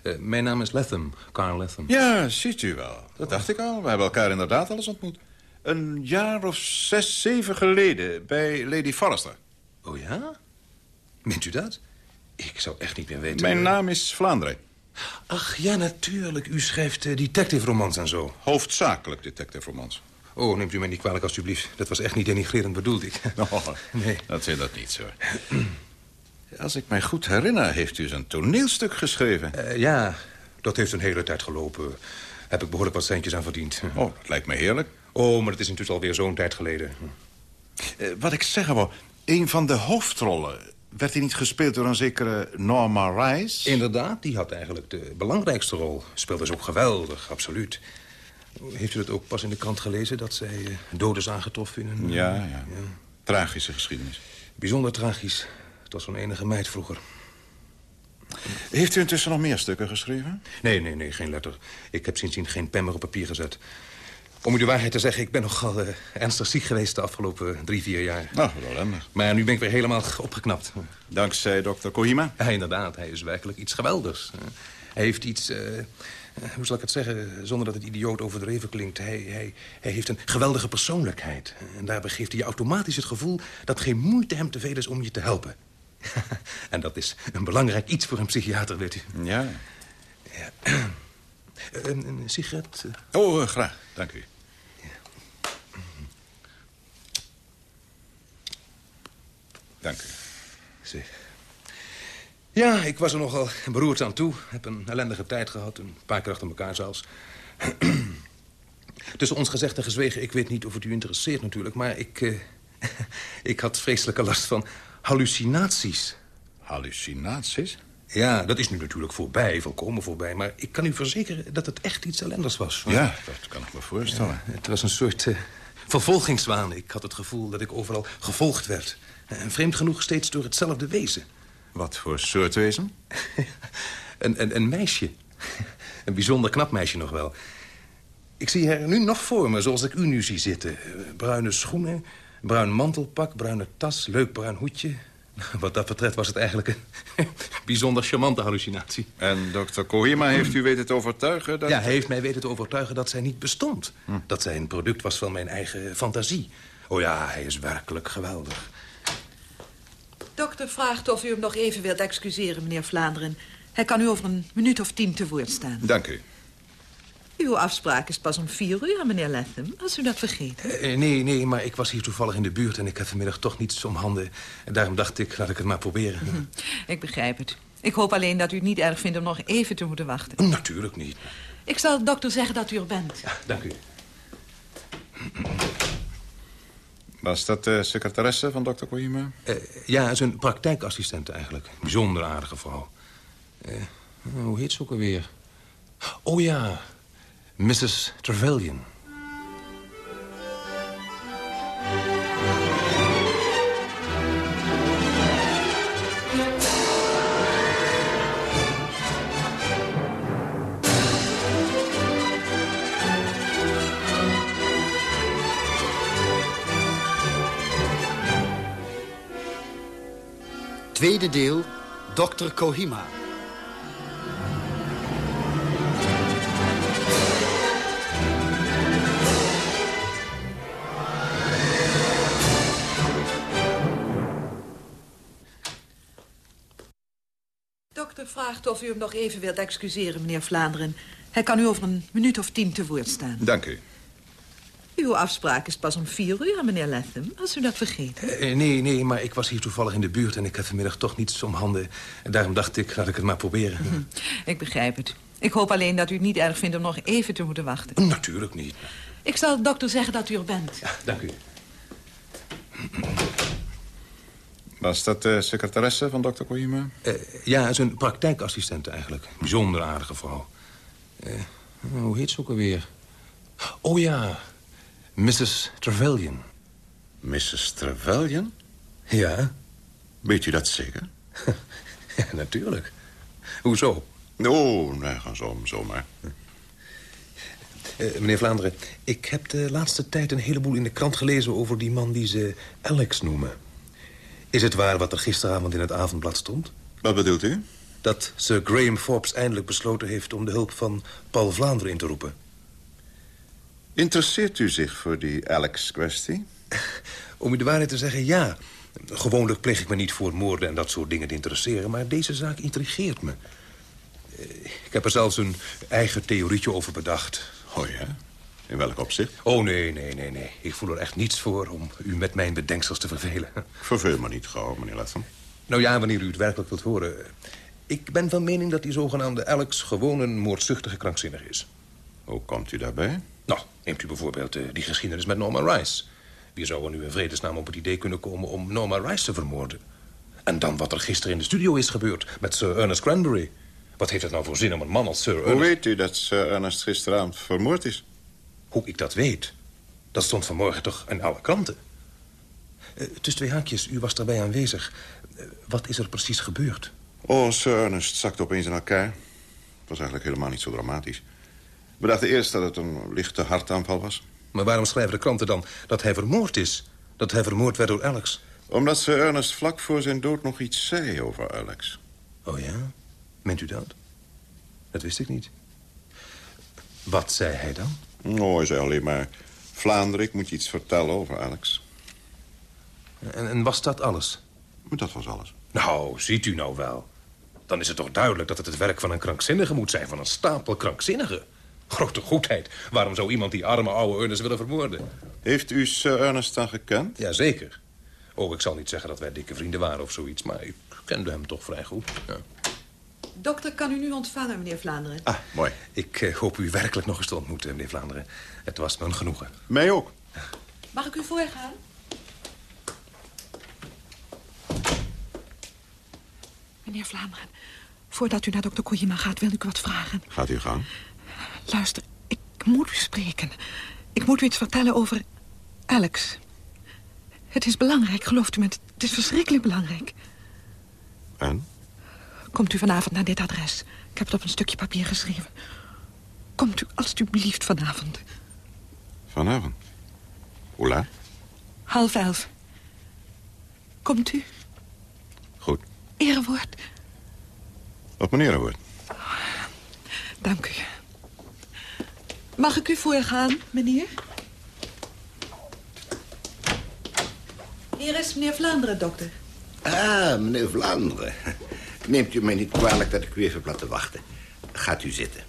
Uh, mijn naam is Latham, Carl Latham. Ja, ziet u wel. Dat dacht ik al. We hebben elkaar inderdaad al eens ontmoet. Een jaar of zes, zeven geleden bij Lady Forrester. Oh ja? Meent u dat? Ik zou echt niet meer weten. Mijn naam is Vlaanderen. Ach, ja, natuurlijk. U schrijft uh, detective-romans en zo. Hoofdzakelijk detective-romans. Oh, neemt u mij niet kwalijk, alstublieft. Dat was echt niet denigrerend bedoeld, ik. Oh, (laughs) nee. Dat zit dat niet zo. Als ik mij goed herinner, heeft u eens een toneelstuk geschreven. Uh, ja, dat heeft een hele tijd gelopen. Heb ik behoorlijk wat centjes aan verdiend. Oh, dat lijkt me heerlijk. Oh, maar het is intussen alweer zo'n tijd geleden. Uh, wat ik zeggen wou, een van de hoofdrollen... werd hij niet gespeeld door een zekere Norma Rice? Inderdaad, die had eigenlijk de belangrijkste rol. Speelde ze ook geweldig, absoluut. Heeft u dat ook pas in de krant gelezen, dat zij uh, dood is aangetroffen in een... Ja, ja, ja. Tragische geschiedenis. Bijzonder tragisch. Het was zo'n enige meid vroeger. Heeft u intussen nog meer stukken geschreven? Nee, nee, nee, geen letter. Ik heb sindsdien geen pen meer op papier gezet. Om u de waarheid te zeggen, ik ben nogal uh, ernstig ziek geweest de afgelopen drie, vier jaar. Nou, wel ellendig. Maar nu ben ik weer helemaal opgeknapt. Dankzij dokter Kohima? Ja, inderdaad. Hij is werkelijk iets geweldigs. Hij heeft iets... Uh, hoe zal ik het zeggen, zonder dat het idioot overdreven klinkt. Hij, hij, hij heeft een geweldige persoonlijkheid. En daarbij geeft hij je automatisch het gevoel... dat geen moeite hem te veel is om je te helpen. (laughs) en dat is een belangrijk iets voor een psychiater, weet u. Ja. ja. (clears throat) Een, een sigaret? Oh, uh, graag. Dank u. Dank u. Zeg. Ja, ik was er nogal beroerd aan toe. Heb een ellendige tijd gehad, een paar keer achter elkaar zelfs. (clears throat) Tussen ons gezegd en gezwegen, ik weet niet of het u interesseert natuurlijk... maar ik, uh, (laughs) ik had vreselijke last van hallucinaties. Hallucinaties? Ja, dat is nu natuurlijk voorbij, volkomen voorbij. Maar ik kan u verzekeren dat het echt iets ellendigs was. Ja, dat kan ik me voorstellen. Ja, het was een soort uh, vervolgingswaan. Ik had het gevoel dat ik overal gevolgd werd. En vreemd genoeg steeds door hetzelfde wezen. Wat voor soort wezen? (laughs) een, een, een meisje. een bijzonder knap meisje nog wel. Ik zie haar nu nog voor me, zoals ik u nu zie zitten. Bruine schoenen, bruin mantelpak, bruine tas, leuk bruin hoedje. (laughs) Wat dat betreft was het eigenlijk een (laughs) bijzonder charmante hallucinatie. En dokter Kohima heeft u weten te overtuigen dat... Ja, hij heeft mij weten te overtuigen dat zij niet bestond. Hm. Dat zij een product was van mijn eigen fantasie. Oh ja, hij is werkelijk geweldig. Dokter vraagt of u hem nog even wilt excuseren, meneer Vlaanderen. Hij kan u over een minuut of tien te woord staan. Dank u. Uw afspraak is pas om vier uur, meneer Latham, als u dat vergeet. Eh, nee, nee, maar ik was hier toevallig in de buurt... en ik had vanmiddag toch niets om handen. En daarom dacht ik, laat ik het maar proberen. Mhm. Ik begrijp het. Ik hoop alleen dat u het niet erg vindt om nog even te moeten wachten. Natuurlijk niet. Ik zal de dokter zeggen dat u er bent. Dank u. Was dat de secretaresse van dokter Kojima? Eh, ja, zijn praktijkassistent eigenlijk. Bijzonder aardige vrouw. Eh, hoe heet ze ook alweer? Oh ja, Mrs. Trevelyan. Tweede deel, Dr. Kohima. Vraagt of u hem nog even wilt excuseren, meneer Vlaanderen. Hij kan u over een minuut of tien te woord staan. Dank u. Uw afspraak is pas om vier uur, meneer Latham, als u dat vergeet. Eh, nee, nee, maar ik was hier toevallig in de buurt... en ik had vanmiddag toch niets om handen. En daarom dacht ik, laat ik het maar proberen. Mhm. Ik begrijp het. Ik hoop alleen dat u het niet erg vindt om nog even te moeten wachten. Natuurlijk niet. Ik zal de dokter zeggen dat u er bent. Dank u. Was dat de secretaresse van dokter Kojima? Eh, ja, zijn praktijkassistent eigenlijk. Bijzonder aardige vrouw. Eh, hoe heet ze ook alweer? Oh ja, Mrs. Trevelyan. Mrs. Trevelyan? Ja. Weet u dat zeker? (laughs) ja, natuurlijk. Hoezo? Oh, nee, gaan zo, zomaar. Uh, meneer Vlaanderen, ik heb de laatste tijd een heleboel in de krant gelezen... over die man die ze Alex noemen. Is het waar wat er gisteravond in het avondblad stond? Wat bedoelt u? Dat Sir Graham Forbes eindelijk besloten heeft... om de hulp van Paul Vlaanderen in te roepen. Interesseert u zich voor die Alex-kwestie? (laughs) Om u de waarheid te zeggen, ja. Gewoonlijk pleeg ik me niet voor moorden en dat soort dingen te interesseren... maar deze zaak intrigeert me. Eh, Ik heb er zelfs een eigen theorietje over bedacht. Oh ja? In welk opzicht? Oh, nee, nee, nee, nee. Ik voel er echt niets voor om u met mijn bedenksels te vervelen. (laughs) Verveel me niet gauw, meneer Latham. Nou ja, wanneer u het werkelijk wilt horen. Ik ben van mening dat die zogenaamde Alex gewoon een moordzuchtige krankzinnig is. Hoe komt u daarbij? Nou, neemt u bijvoorbeeld eh, die geschiedenis met Norman Rice. Wie zou er nu in vredesnaam op het idee kunnen komen om Norman Rice te vermoorden? En dan wat er gisteren in de studio is gebeurd met Sir Ernest Cranberry. Wat heeft het nou voor zin om een man als Sir Ernest... Hoe weet u dat Sir Ernest gisteravond vermoord is? Hoe ik dat weet? Dat stond vanmorgen toch in alle kranten? Uh, tussen twee haakjes, u was daarbij aanwezig. Uh, wat is er precies gebeurd? Oh, Sir Ernest zakte opeens in elkaar. Het was eigenlijk helemaal niet zo dramatisch. We dachten eerst dat het een lichte hartaanval was. Maar waarom schrijven de kranten dan dat hij vermoord is? Dat hij vermoord werd door Alex? Omdat Sir Ernest vlak voor zijn dood nog iets zei over Alex. Oh ja? Meent u dat? Dat wist ik niet. Wat zei hij dan? Oh, hij zei alleen maar... Vlaanderen, ik moet je iets vertellen over Alex. En, en was dat alles? Dat was alles. Nou, ziet u nou wel. Dan is het toch duidelijk dat het het werk van een krankzinnige moet zijn. Van een stapel krankzinnigen. Grote goedheid. Waarom zou iemand die arme oude Ernest willen vermoorden? Heeft u Sir Ernest dan gekend? Jazeker. Oh, ik zal niet zeggen dat wij dikke vrienden waren of zoiets... maar ik kende hem toch vrij goed. Ja. Dokter kan u nu ontvangen, meneer Vlaanderen. Ah, mooi. Ik uh, hoop u werkelijk nog eens te ontmoeten, meneer Vlaanderen. Het was me een genoegen. Mij ook. Mag ik u voorgaan? Meneer Vlaanderen, voordat u naar dokter Kojima gaat, wil ik u wat vragen. Gaat u gang. Luister, ik moet u spreken. Ik moet u iets vertellen over Alex. Het is belangrijk, gelooft u me. Het is verschrikkelijk belangrijk. En? Komt u vanavond naar dit adres. Ik heb het op een stukje papier geschreven. Komt u alstublieft vanavond. Vanavond? Hoe laat? Half elf. Komt u? Goed. Erewoord. Op mijn erewoord. Dank u. Mag ik u voorgaan, meneer? Hier is meneer Vlaanderen, dokter. Ah, meneer Vlaanderen. Neemt u mij niet kwalijk dat ik u even heb laten wachten. Gaat u zitten.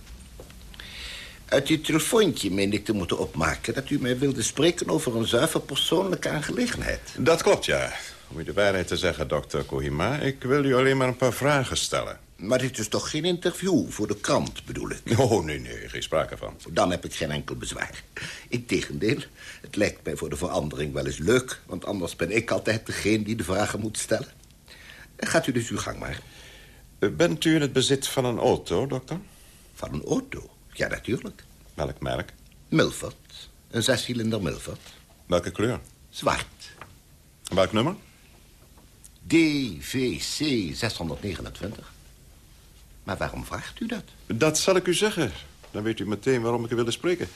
Uit uw telefoontje meen ik te moeten opmaken... dat u mij wilde spreken over een zuiver persoonlijke aangelegenheid. Dat klopt, ja. Om u de waarheid te zeggen, dokter Kohima... ik wil u alleen maar een paar vragen stellen. Maar dit is toch geen interview voor de krant, bedoel ik? Oh, nee, nee, geen sprake van. Dan heb ik geen enkel bezwaar. Integendeel, het lijkt mij voor de verandering wel eens leuk... want anders ben ik altijd degene die de vragen moet stellen. Gaat u dus uw gang maar. Bent u in het bezit van een auto, dokter? Van een auto? Ja, natuurlijk. Welk merk? Milford. Een zescilinder Milford. Welke kleur? Zwart. Welk nummer? DVC 629. Maar waarom vraagt u dat? Dat zal ik u zeggen. Dan weet u meteen waarom ik u wilde spreken.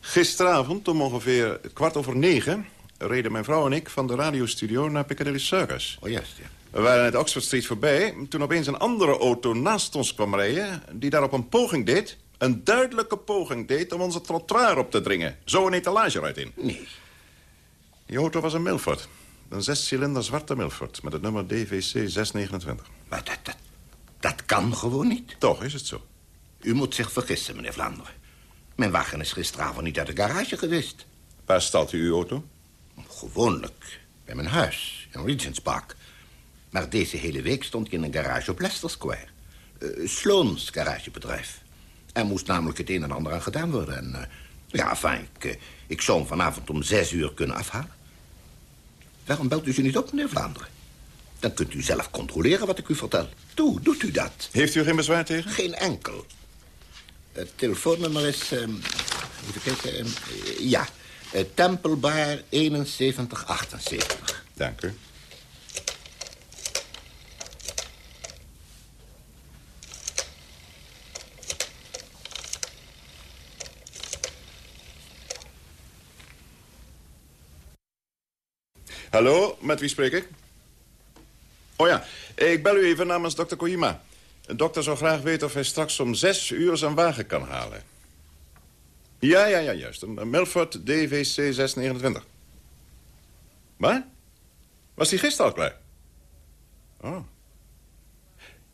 Gisteravond om ongeveer kwart over negen... reden mijn vrouw en ik van de radiostudio naar Piccadilly Circus. Oh, juist, ja. We waren het Oxford Street voorbij... toen opeens een andere auto naast ons kwam rijden... die daarop een poging deed... een duidelijke poging deed om onze trottoir op te dringen. Zo een etalage eruit in. Nee. Die auto was een Milford. Een zescilinder zwarte Milford... met het nummer DVC 629. Maar dat, dat, dat kan gewoon niet. Toch is het zo. U moet zich vergissen, meneer Vlaanderen. Mijn wagen is gisteravond niet uit de garage geweest. Waar staat u uw auto? Gewoonlijk bij mijn huis in Regent's Park. Maar deze hele week stond ik in een garage op Leicester Square. Uh, Sloan's garagebedrijf. Er moest namelijk het een en ander aan gedaan worden. En uh, ja, fijn, ik, uh, ik zou hem vanavond om zes uur kunnen afhalen. Waarom belt u ze niet op, meneer Vlaanderen? Dan kunt u zelf controleren wat ik u vertel. Toe, doet u dat. Heeft u geen bezwaar tegen? Geen enkel. Het telefoonnummer is... Um, even kijken... Um, ja, Tempelbar 7178. Dank u. Hallo, met wie spreek ik? Oh ja, ik bel u even namens dokter Kojima. De dokter zou graag weten of hij straks om zes uur zijn wagen kan halen. Ja, ja, ja, juist. Een Milford DVC 629. Waar? Was die gisteren al klaar? Oh.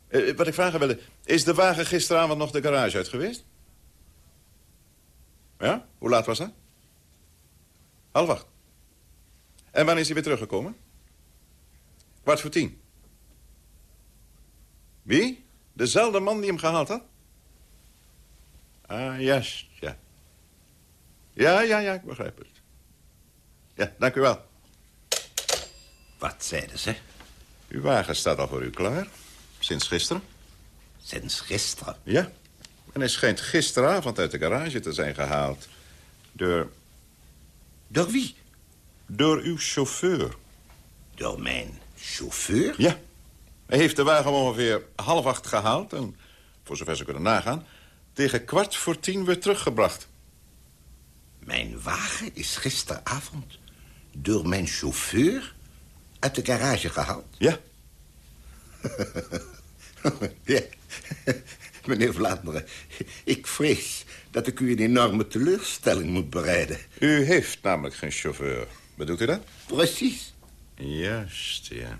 Eh, wat ik vragen wilde, is de wagen gisteravond nog de garage uit geweest? Ja? Hoe laat was dat? Half acht. En wanneer is hij weer teruggekomen? Kwart voor tien. Wie? Dezelfde man die hem gehaald had? Ah, juist, ja. Ja, ja, ja, ik begrijp het. Ja, dank u wel. Wat zeiden ze? Uw wagen staat al voor u klaar. Sinds gisteren. Sinds gisteren? Ja. En hij schijnt gisteravond uit de garage te zijn gehaald. Door... Door wie? Door uw chauffeur. Door mijn chauffeur? Ja. Hij heeft de wagen ongeveer half acht gehaald... en, voor zover ze kunnen nagaan... tegen kwart voor tien weer teruggebracht. Mijn wagen is gisteravond door mijn chauffeur uit de garage gehaald? Ja. (laughs) ja. Meneer Vlaanderen, ik vrees dat ik u een enorme teleurstelling moet bereiden. U heeft namelijk geen chauffeur. Bedoelt u dat? Precies. Juist, ja.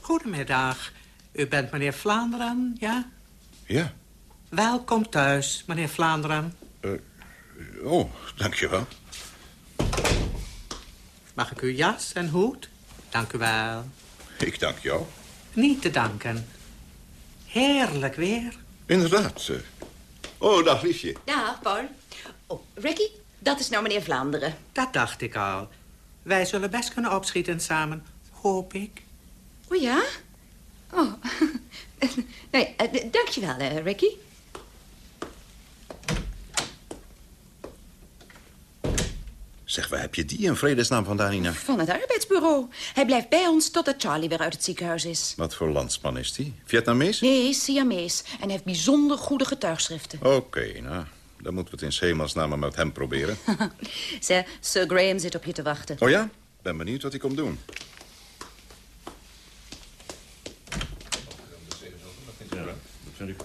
Goedemiddag. U bent meneer Vlaanderen, ja? Ja. Welkom thuis, meneer Vlaanderen. Uh, oh, dankjewel. Mag ik uw jas en hoed? Dank u wel. Ik dank jou. Niet te danken. Heerlijk weer. Inderdaad. Oh, dag liefje. Dag, Paul. Oh, Ricky, dat is nou meneer Vlaanderen. Dat dacht ik al. Wij zullen best kunnen opschieten samen, hoop ik. Oh ja? Oh, (laughs) nee, uh, dankjewel, uh, Ricky. Zeg, waar heb je die in vredesnaam vandaan, Nina? Van het arbeidsbureau. Hij blijft bij ons totdat Charlie weer uit het ziekenhuis is. Wat voor landsman is die? Vietnamees? Nee, Siamees. En hij heeft bijzonder goede getuigschriften. Oké, okay, nou, dan moeten we het in hemelsnaam met hem proberen. (laughs) Sir, Sir Graham zit op je te wachten. Oh ja? Ben benieuwd wat hij komt doen.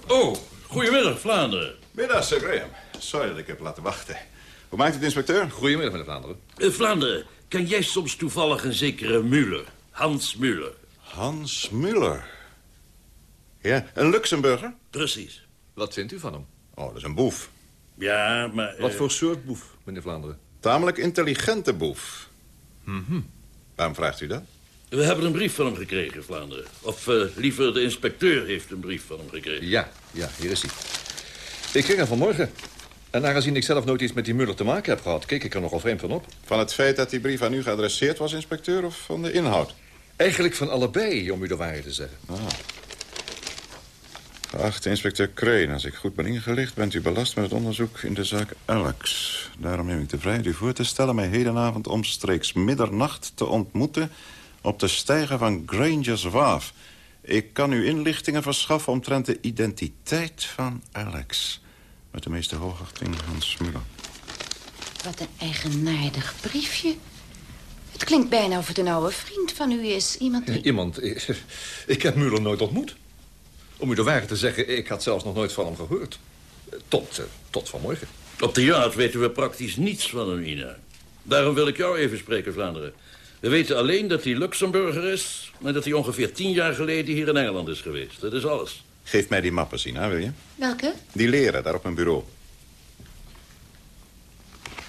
Oh, goedemiddag, Vlaanderen. Middag, Sir Graham. Sorry dat ik heb laten wachten. Hoe maakt het, inspecteur? Goedemiddag, meneer Vlaanderen. Eh, Vlaanderen, ken jij soms toevallig een zekere Muller? Hans Muller. Hans Muller. Ja, een Luxemburger? Precies. Wat vindt u van hem? Oh, dat is een boef. Ja, maar... Wat eh, voor soort boef, meneer Vlaanderen? Tamelijk intelligente boef. Mhm. Waarom vraagt u dat? We hebben een brief van hem gekregen, Vlaanderen. Of eh, liever, de inspecteur heeft een brief van hem gekregen. Ja, ja, hier is hij. Ik kreeg hem vanmorgen. En aangezien ik zelf nooit iets met die Muller te maken heb gehad... keek ik er nogal vreemd van op. Van het feit dat die brief aan u geadresseerd was, inspecteur, of van de inhoud? Eigenlijk van allebei, om u de waarheid te zeggen. Ah. Geachte inspecteur Kreen, als ik goed ben ingelicht... bent u belast met het onderzoek in de zaak Alex. Daarom neem ik de vrijheid u voor te stellen... mij hedenavond omstreeks middernacht te ontmoeten... op de steiger van Granger's Waaf. Ik kan u inlichtingen verschaffen omtrent de identiteit van Alex. Met de meeste hoogachting, Hans Muller. Wat een eigenaardig briefje. Het klinkt bijna of het een oude vriend van u is. Iemand die... (laughs) Iemand... Ik, ik heb Muller nooit ontmoet. Om u de waarheid te zeggen, ik had zelfs nog nooit van hem gehoord. Tot, eh, tot vanmorgen. Op de jaart weten we praktisch niets van hem, Ina. Daarom wil ik jou even spreken, Vlaanderen. We weten alleen dat hij Luxemburger is... en dat hij ongeveer tien jaar geleden hier in Engeland is geweest. Dat is alles. Geef mij die mappen zien, hè, wil je? Welke? Die leren, daar op mijn bureau.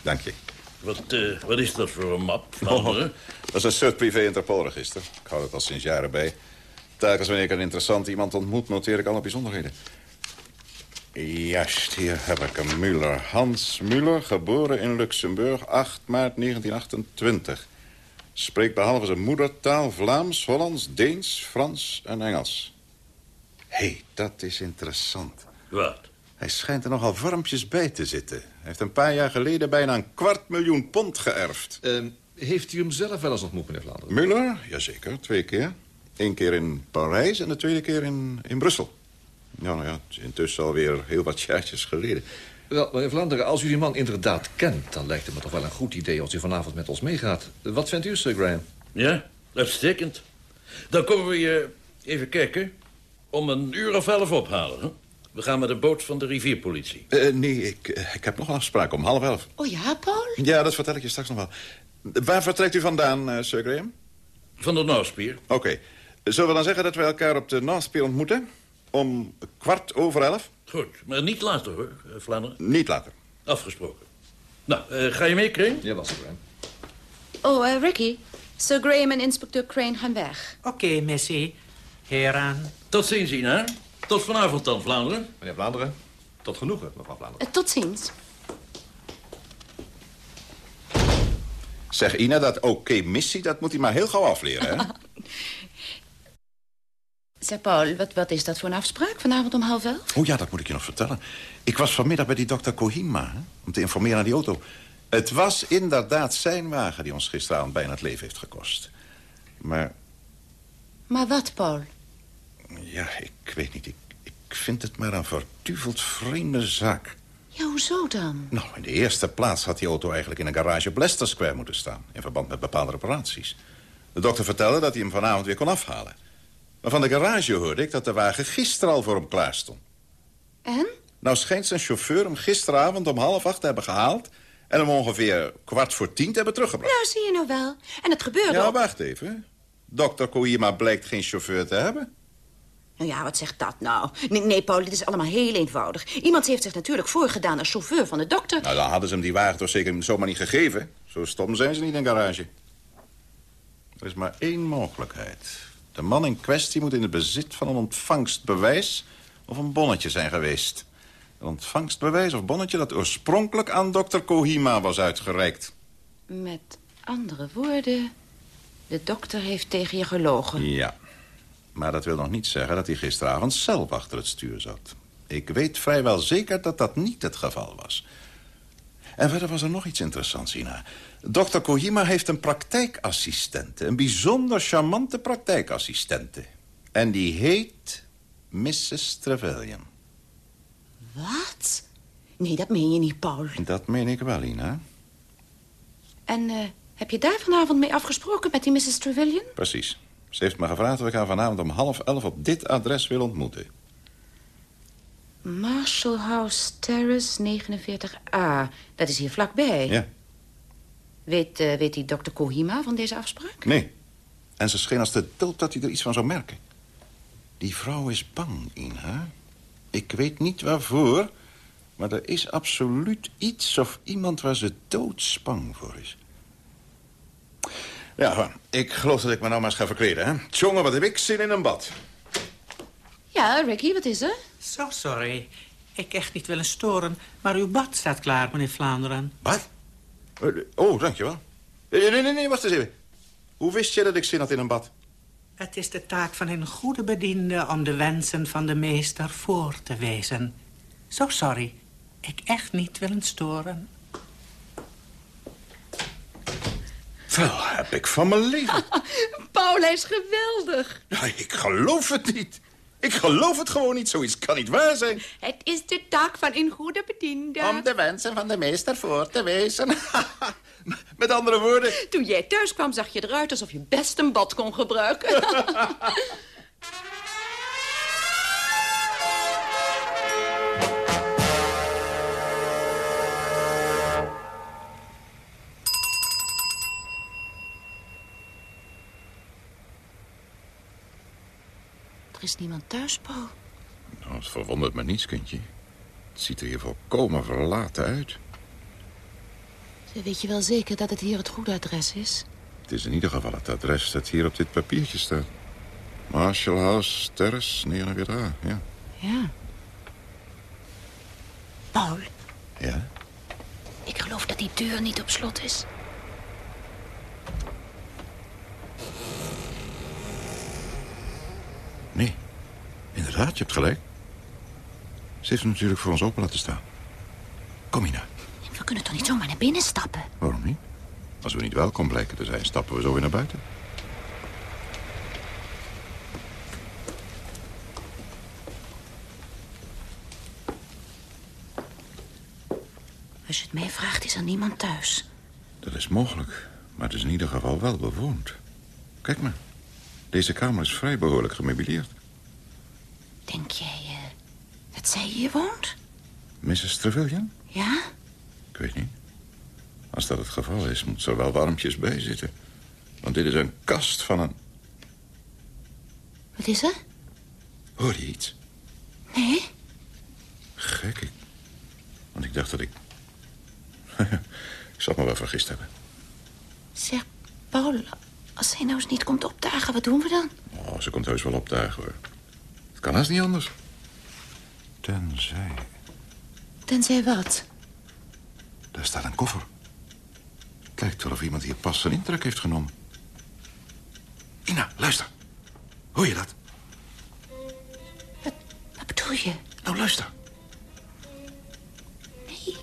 Dank je. Wat, eh, wat is dat voor een map, Vlaanderen? dat is een soort privé-interpolregister. Ik hou het al sinds jaren bij. Telkens wanneer ik een interessant iemand ontmoet... noteer ik alle bijzonderheden. Juist, hier heb ik hem. Muller. Hans Muller, geboren in Luxemburg, 8 maart 1928. Spreekt behalve zijn moedertaal Vlaams, Hollands, Deens, Frans en Engels. Hé, hey, dat is interessant. Wat? Hij schijnt er nogal vormpjes bij te zitten. Hij heeft een paar jaar geleden bijna een kwart miljoen pond geërfd. Uh, heeft u hem zelf wel eens ontmoet, meneer Vlaanderen? Muller? Jazeker, twee keer. Eén keer in Parijs en de tweede keer in, in Brussel. Ja, nou ja, het is intussen alweer heel wat jaartjes geleden. Wel, meneer Vlaanderen, als u die man inderdaad kent... dan lijkt het me toch wel een goed idee als u vanavond met ons meegaat. Wat vindt u, Sir Graham? Ja, uitstekend. Dan komen we je even kijken om een uur of elf ophalen. Hè? We gaan met de boot van de rivierpolitie. Uh, nee, ik, uh, ik heb nog een afspraak om half elf. Oh ja, Paul? Ja, dat vertel ik je straks nog wel. Waar vertrekt u vandaan, uh, Sir Graham? Van de Noorspier. Oké. Okay. Zullen we dan zeggen dat we elkaar op de Noorspier ontmoeten? Om kwart over elf? Goed, maar niet later hoor, Vlaanderen. Niet later. Afgesproken. Nou, ga je mee, Crane? Ja, was Graham. Oh, Ricky. Sir Graham en inspecteur Crane gaan weg. Oké, okay, Missy. Hieraan. Tot ziens, Ina. Tot vanavond dan, Vlaanderen. Meneer Vlaanderen, tot genoegen, mevrouw Vlaanderen. Uh, tot ziens. Zeg, Ina, dat oké-missie, dat moet hij maar heel gauw afleren, hè? (laughs) zeg, Paul, wat, wat is dat voor een afspraak vanavond om half elf? Oh ja, dat moet ik je nog vertellen. Ik was vanmiddag bij die dokter Kohima, hè, om te informeren naar die auto. Het was inderdaad zijn wagen die ons gisteravond bijna het leven heeft gekost. Maar... Maar wat, Paul? Ja, ik weet niet. Ik, ik vind het maar een vertuveld vreemde zaak. Ja, hoezo dan? Nou, in de eerste plaats had die auto eigenlijk in een garage op Leicester Square moeten staan... in verband met bepaalde reparaties. De dokter vertelde dat hij hem vanavond weer kon afhalen. Maar van de garage hoorde ik dat de wagen gisteren al voor hem klaar stond. En? Nou schijnt zijn chauffeur hem gisteravond om half acht te hebben gehaald... en hem ongeveer kwart voor tien te hebben teruggebracht. Nou, zie je nou wel. En het gebeurde Ja, wacht even. Dokter Koima blijkt geen chauffeur te hebben. Nou ja, wat zegt dat nou? Nee, nee, Paul, dit is allemaal heel eenvoudig. Iemand heeft zich natuurlijk voorgedaan als chauffeur van de dokter. Nou, dan hadden ze hem die wagen toch zeker zomaar niet gegeven. Zo stom zijn ze niet in een garage. Er is maar één mogelijkheid. De man in kwestie moet in het bezit van een ontvangstbewijs... of een bonnetje zijn geweest. Een ontvangstbewijs of bonnetje dat oorspronkelijk aan dokter Kohima was uitgereikt. Met andere woorden, de dokter heeft tegen je gelogen. Ja, maar dat wil nog niet zeggen dat hij gisteravond zelf achter het stuur zat. Ik weet vrijwel zeker dat dat niet het geval was. En verder was er nog iets interessants, Ina. Dokter Kohima heeft een praktijkassistente. Een bijzonder charmante praktijkassistente. En die heet Mrs. Trevelyan. Wat? Nee, dat meen je niet, Paul. Dat meen ik wel, Ina. En uh, heb je daar vanavond mee afgesproken met die Mrs. Trevelyan? Precies. Ze heeft me gevraagd of ik haar vanavond om half elf op dit adres wil ontmoeten. Marshall House Terrace 49A. Dat is hier vlakbij. Ja. Weet, eh, weet die dokter Kohima van deze afspraak? Nee. En ze scheen als de dood dat hij er iets van zou merken. Die vrouw is bang, Ina. Ik weet niet waarvoor, maar er is absoluut iets of iemand waar ze doodsbang voor is. Ja, ik geloof dat ik me nou maar eens ga verkleden, hè? Jongen, wat heb ik zin in een bad. Ja, Ricky, wat is er? Zo sorry. Ik echt niet willen storen, maar uw bad staat klaar, meneer Vlaanderen. Wat? Oh, dankjewel. Nee, nee, nee, nee, wacht eens even. Hoe wist je dat ik zin had in een bad? Het is de taak van een goede bediende om de wensen van de meester voor te wezen. Zo sorry. Ik echt niet willen storen. Wel, heb ik van mijn leven. (laughs) Paul, hij is geweldig. Ja, ik geloof het niet. Ik geloof het gewoon niet. Zoiets kan niet waar zijn. Het is de taak van een goede bediende. Om de wensen van de meester voor te wezen. (laughs) Met andere woorden... Toen jij thuis kwam, zag je eruit alsof je best een bad kon gebruiken. (laughs) is niemand thuis, Paul. Nou, het verwondert me niets, kindje. Het ziet er hier volkomen verlaten uit. Weet je wel zeker dat het hier het goede adres is? Het is in ieder geval het adres dat hier op dit papiertje staat. Marshall House Terrace 49A, ja. Ja. Paul, Ja? ik geloof dat die deur niet op slot is. Nee, inderdaad, je hebt gelijk. Ze heeft hem natuurlijk voor ons open laten staan. Kom, Ina. We kunnen toch niet zomaar naar binnen stappen? Waarom niet? Als we niet welkom blijken te zijn, stappen we zo weer naar buiten. Als je het mij vraagt, is er niemand thuis. Dat is mogelijk, maar het is in ieder geval wel bewoond. Kijk maar, deze kamer is vrij behoorlijk gemeubileerd. Denk jij eh, dat zij hier woont? Mrs. Trevelyan? Ja? Ik weet niet. Als dat het geval is, moet er wel warmpjes bij zitten. Want dit is een kast van een... Wat is er? Hoor je iets? Nee? Gek, ik... Want ik dacht dat ik... (laughs) ik zal me wel vergist hebben. Zeg, Paul, als zij nou eens niet komt opdagen, wat doen we dan? Oh, ze komt heus wel opdagen, hoor. Het kan haast niet anders. Tenzij... Tenzij wat? Daar staat een koffer. Het lijkt wel of iemand hier pas zijn intrek heeft genomen. Ina, luister. Hoor je dat? Wat bedoel je? Nou, luister. Nee,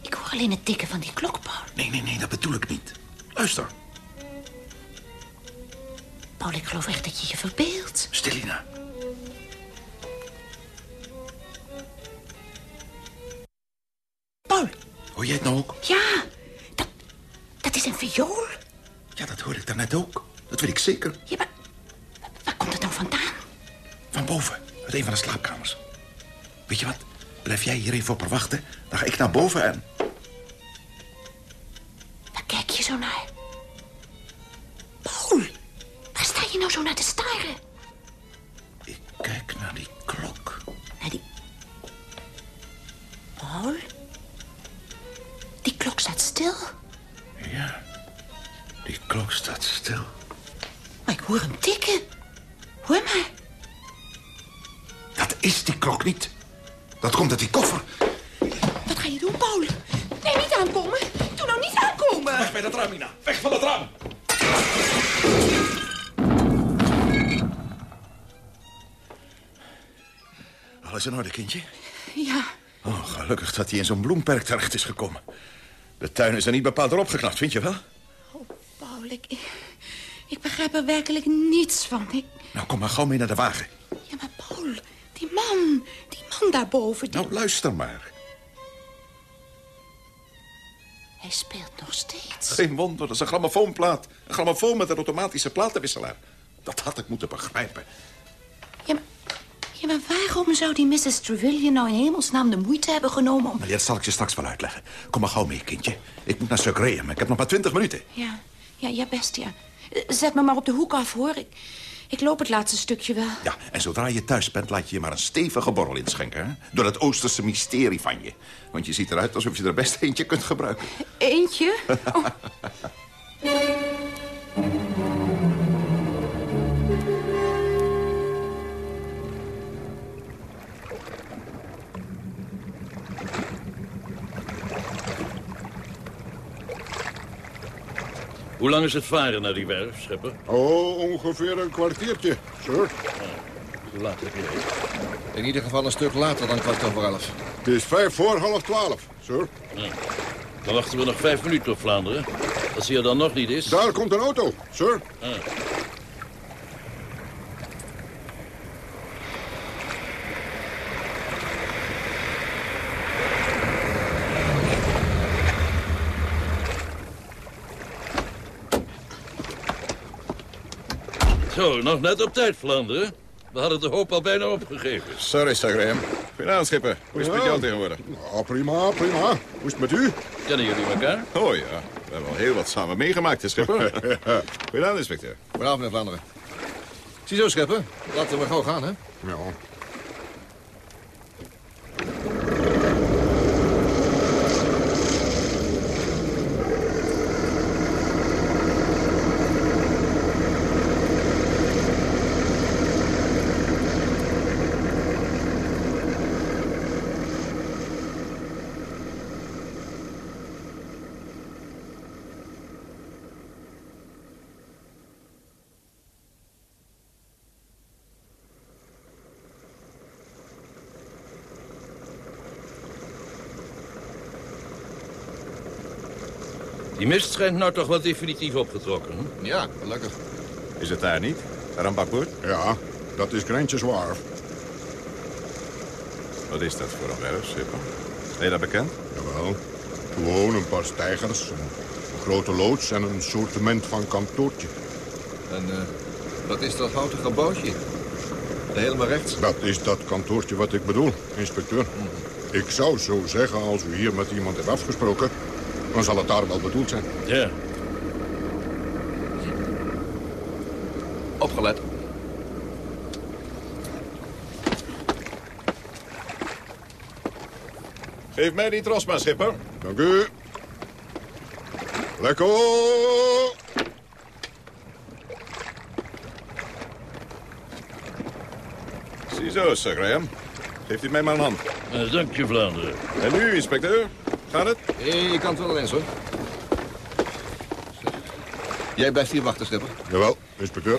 ik hoor alleen het tikken van die klok, Paul. Nee, nee, nee, dat bedoel ik niet. Luister. Paul, ik geloof echt dat je je verbeeldt. Stil, Hoor jij het nou ook? Ja, dat, dat is een viool. Ja, dat hoorde ik daarnet ook. Dat weet ik zeker. Ja, maar waar komt het nou vandaan? Van boven, uit een van de slaapkamers. Weet je wat? Blijf jij hier even op haar wachten. Dan ga ik naar boven en... dat hij in zo'n bloemperk terecht is gekomen. De tuin is er niet bepaald erop geknapt, vind je wel? Paul, ik, ik begrijp er werkelijk niets van. Ik, Nou, kom maar gauw mee naar de wagen. ja, maar Paul, die man, die man daarboven, die... Nou, luister maar. Hij speelt nog steeds. Geen wonder, dat is een grammofoonplaat. Een grammofoon met een automatische platenwisselaar. Dat had ik moeten begrijpen. Maar waarom zou die Mrs. Trevilian nou in hemelsnaam de moeite hebben genomen om... Dat zal ik je straks wel uitleggen. Kom maar gauw mee, kindje. Ik moet naar Sir Graham. Ik heb nog maar twintig minuten. Ja, ja, ja, best, ja. Zet me maar op de hoek af, hoor. Ik, ik loop het laatste stukje wel. Ja, en zodra je thuis bent, laat je je maar een stevige borrel inschenken. Hè? Door het Oosterse mysterie van je. Want je ziet eruit alsof je er best eentje kunt gebruiken. Eentje? (laughs) Oh. Hoe lang is het varen naar die werf, schipper? Oh, ongeveer een kwartiertje, sir. Hoe laat heb je het? In ieder geval een stuk later dan kwart over elf. Het is vijf voor half twaalf, sir. Ja. Dan wachten we nog vijf minuten op Vlaanderen. Als hij er dan nog niet is... Daar komt een auto, sir. Ah. Zo, nog net op tijd, Vlaanderen. We hadden de hoop al bijna opgegeven. Sorry, Sir Graham. Goedenavond, schipper. Hoe is het met jou tegenwoordig? Ja, prima, prima. Hoe is het met u? Kennen jullie elkaar? Oh ja, we hebben al heel wat samen meegemaakt, hè, schipper. (laughs) Goedenavond, inspecteur. Goedenavond, meneer Vlaanderen. Ziezo, schipper. Laten we gauw gaan, hè? Ja. Mist schijnt nou toch wel definitief opgetrokken. hè? Ja, gelukkig. Is het daar niet? Daar aan bakboord? Ja, dat is Grantjeswaarf. Wat is dat voor een werf, schipper? Ben je dat bekend? Jawel. Gewoon een paar stijgers, een grote loods en een sortiment van kantoortje. En eh, wat is dat houten gebouwtje? Helemaal rechts. Dat is dat kantoortje wat ik bedoel, inspecteur. Ik zou zo zeggen, als u hier met iemand hebt afgesproken... dan zal het daar wel bedoeld zijn. Ja. Opgelet. Geef mij die tros maar, schipper. Dank u. Lekker. Ziezo, Sir Graham. Geeft u mij maar een hand. Eh, dank je, Vlaanderen. En nu, inspecteur? Gaat het? Eh, Je kan het wel eens, hoor. Jij blijft hier wachten, schipper. Jawel, inspecteur.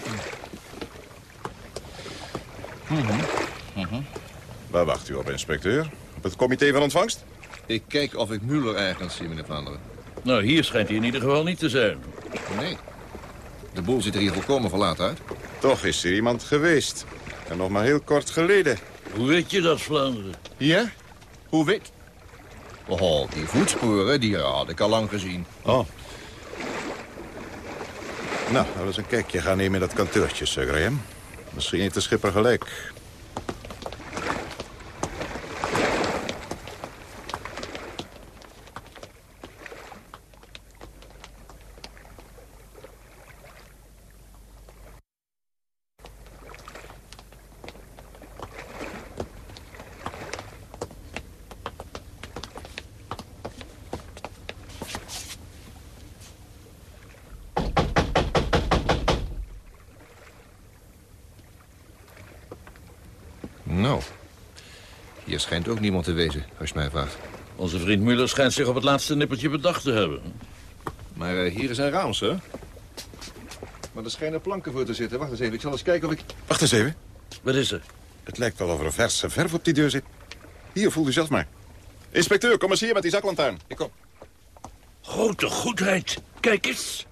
Waar wacht u op, inspecteur? Op het comité van ontvangst? Ik kijk of ik Muller ergens zie, meneer Vlaanderen. Nou, hier schijnt hij in ieder geval niet te zijn. Nee. De boel ziet er hier volkomen verlaten uit. Toch is er iemand geweest. En nog maar heel kort geleden. Hoe weet je dat, Vlaanderen? Ja? Hoe weet? Oh, die voetsporen, die had ik al lang gezien. Oh. Nou, we eens een kijkje gaan nemen in dat kantoortje, Sir Graham. Misschien heeft de schipper gelijk. Ook niemand te wezen, als je mij vraagt. Onze vriend Muller schijnt zich op het laatste nippertje bedacht te hebben. Maar eh, hier is een raam, sir. Maar er schijnen planken voor te zitten. Wacht eens even, ik zal eens kijken of ik... Wacht eens even. Wat is er? Het lijkt wel of er verse verf op die deur zit. Hier, voel u zelf maar. Inspecteur, kom eens hier met die zaklantaarn. Ik kom. Grote goedheid. Kijk eens.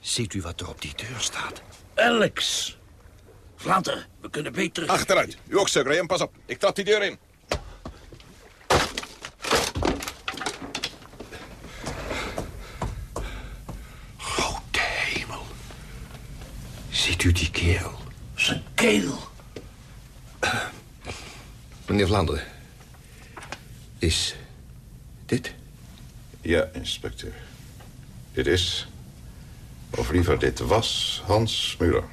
Ziet u wat er op die deur staat? Alex. Vlaanderen, we kunnen beter... Achteruit. U ook, Sir Graham. Pas op. Ik trap die deur in. Grote hemel. Ziet u die kerel? Zijn keel. Meneer Vlaanderen. Is dit? Ja, inspecteur. Dit is, of liever dit was, Hans Muller.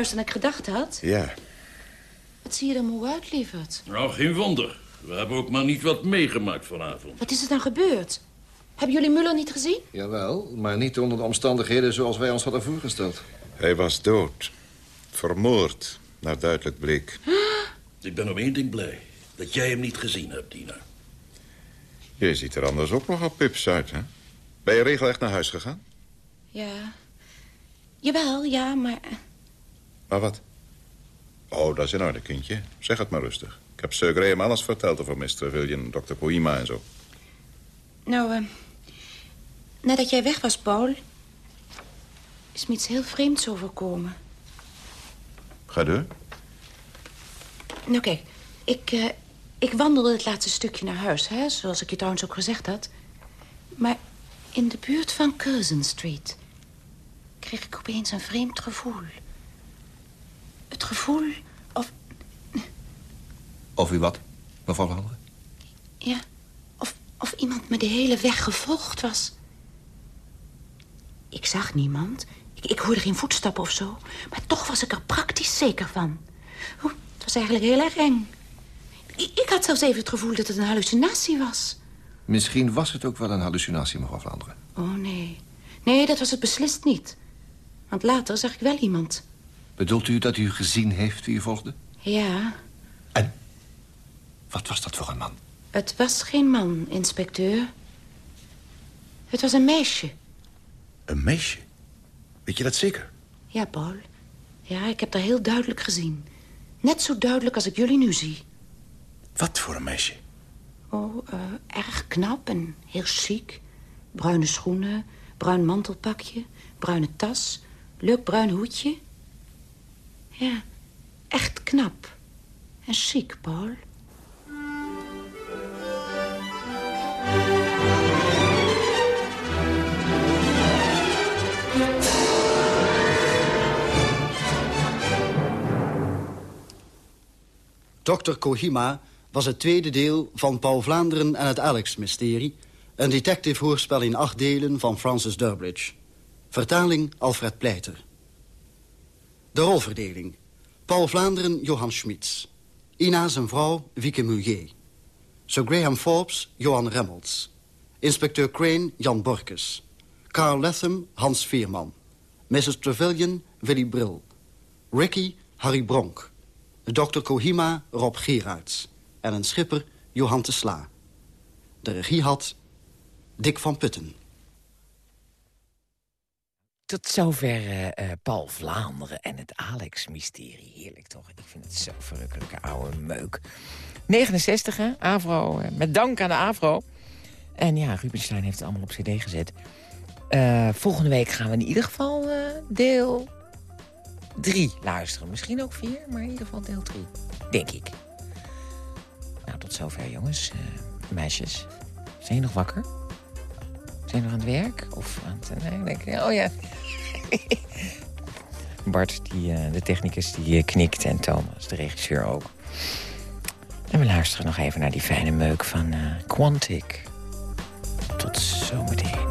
Thuis dan ik gedacht had. Ja. Wat zie je er moe uit, lieverd? Nou, geen wonder. We hebben ook maar niet wat meegemaakt vanavond. Wat is er dan gebeurd? Hebben jullie Muller niet gezien? Jawel, maar niet onder de omstandigheden zoals wij ons hadden voorgesteld. Hij was dood. Vermoord, naar duidelijk bleek. (gasps) Ik ben om één ding blij. Dat jij hem niet gezien hebt, Dina. Je ziet er anders ook nogal pips uit, hè? Ben je regelrecht naar huis gegaan? Ja. Jawel, ja, maar... Maar wat? Oh, dat is in orde, kindje. Zeg het maar rustig. Ik heb Sir Graham alles verteld over Mr. William, Dr. Koima en zo. Nou, eh... nadat jij weg was, Paul... is me iets heel vreemds overkomen. Ga door. Nou, kijk. Ik, eh, ik wandelde het laatste stukje naar huis, hè, zoals ik je trouwens ook gezegd had. Maar in de buurt van Curzon Street... kreeg ik opeens een vreemd gevoel. Het gevoel of... Of u wat, mevrouw Vlaanderen? Ja, of, of iemand me de hele weg gevolgd was. Ik zag niemand. Ik, ik hoorde geen voetstappen of zo. Maar toch was ik er praktisch zeker van. Oeh, het was eigenlijk heel erg eng. Ik, ik had zelfs even het gevoel dat het een hallucinatie was. Misschien was het ook wel een hallucinatie, mevrouw Vlaanderen. Oh, nee. Nee, dat was het beslist niet. Want later zag ik wel iemand. Bedoelt u dat u gezien heeft wie u volgde? Ja, Wat was dat voor een man? het was geen man, inspecteur. Het was een meisje. Een meisje? Weet je dat zeker? Ja, Paul. Ja, ik heb dat heel duidelijk gezien. Net zo duidelijk als ik jullie nu zie. Wat voor een meisje? Oh, eh, erg knap en heel chic. Bruine schoenen, bruin mantelpakje, bruine tas, leuk bruin hoedje. Ja, echt knap. En chic, Paul. Dr. Kohima was het tweede deel van Paul Vlaanderen en het Alex-mysterie... een detective-hoorspel in acht delen van Francis Durbridge. Vertaling Alfred Pleiter. De rolverdeling. Paul Vlaanderen, Johan Schmitz. Ina zijn vrouw, Wieke Mulier. Sir Graham Forbes, Johan Remmels. Inspecteur Crane, Jan Borkes. Carl Latham, Hans Veerman. Mrs. Trevelyan, Willy Brill. Ricky, Harry Bronk. Dr. Kohima, Rob Gerards. En een schipper, Johan de Sla. De regie had Dick van Putten. Tot zover eh, eh, Paul Vlaanderen en het Alex-mysterie. Heerlijk toch? Ik vind het zo verrukkelijke oude meuk. 69, hè? Avro, eh, met dank aan de Avro. En ja, Rubenstein heeft het allemaal op cd gezet. Volgende week gaan we in ieder geval deel 3 luisteren. Misschien ook 4, maar in ieder geval deel 3. Denk ik. Nou, tot zover, jongens. Meisjes. Zijn je nog wakker? Zijn we aan het werk? Of aan het... Nee, denk ik, oh ja. (laughs) Bart, die, eh, de technicus, die eh, knikt. En Thomas, de regisseur ook. En we luisteren nog even naar die fijne meuk van eh, Quantic. Tot zometeen.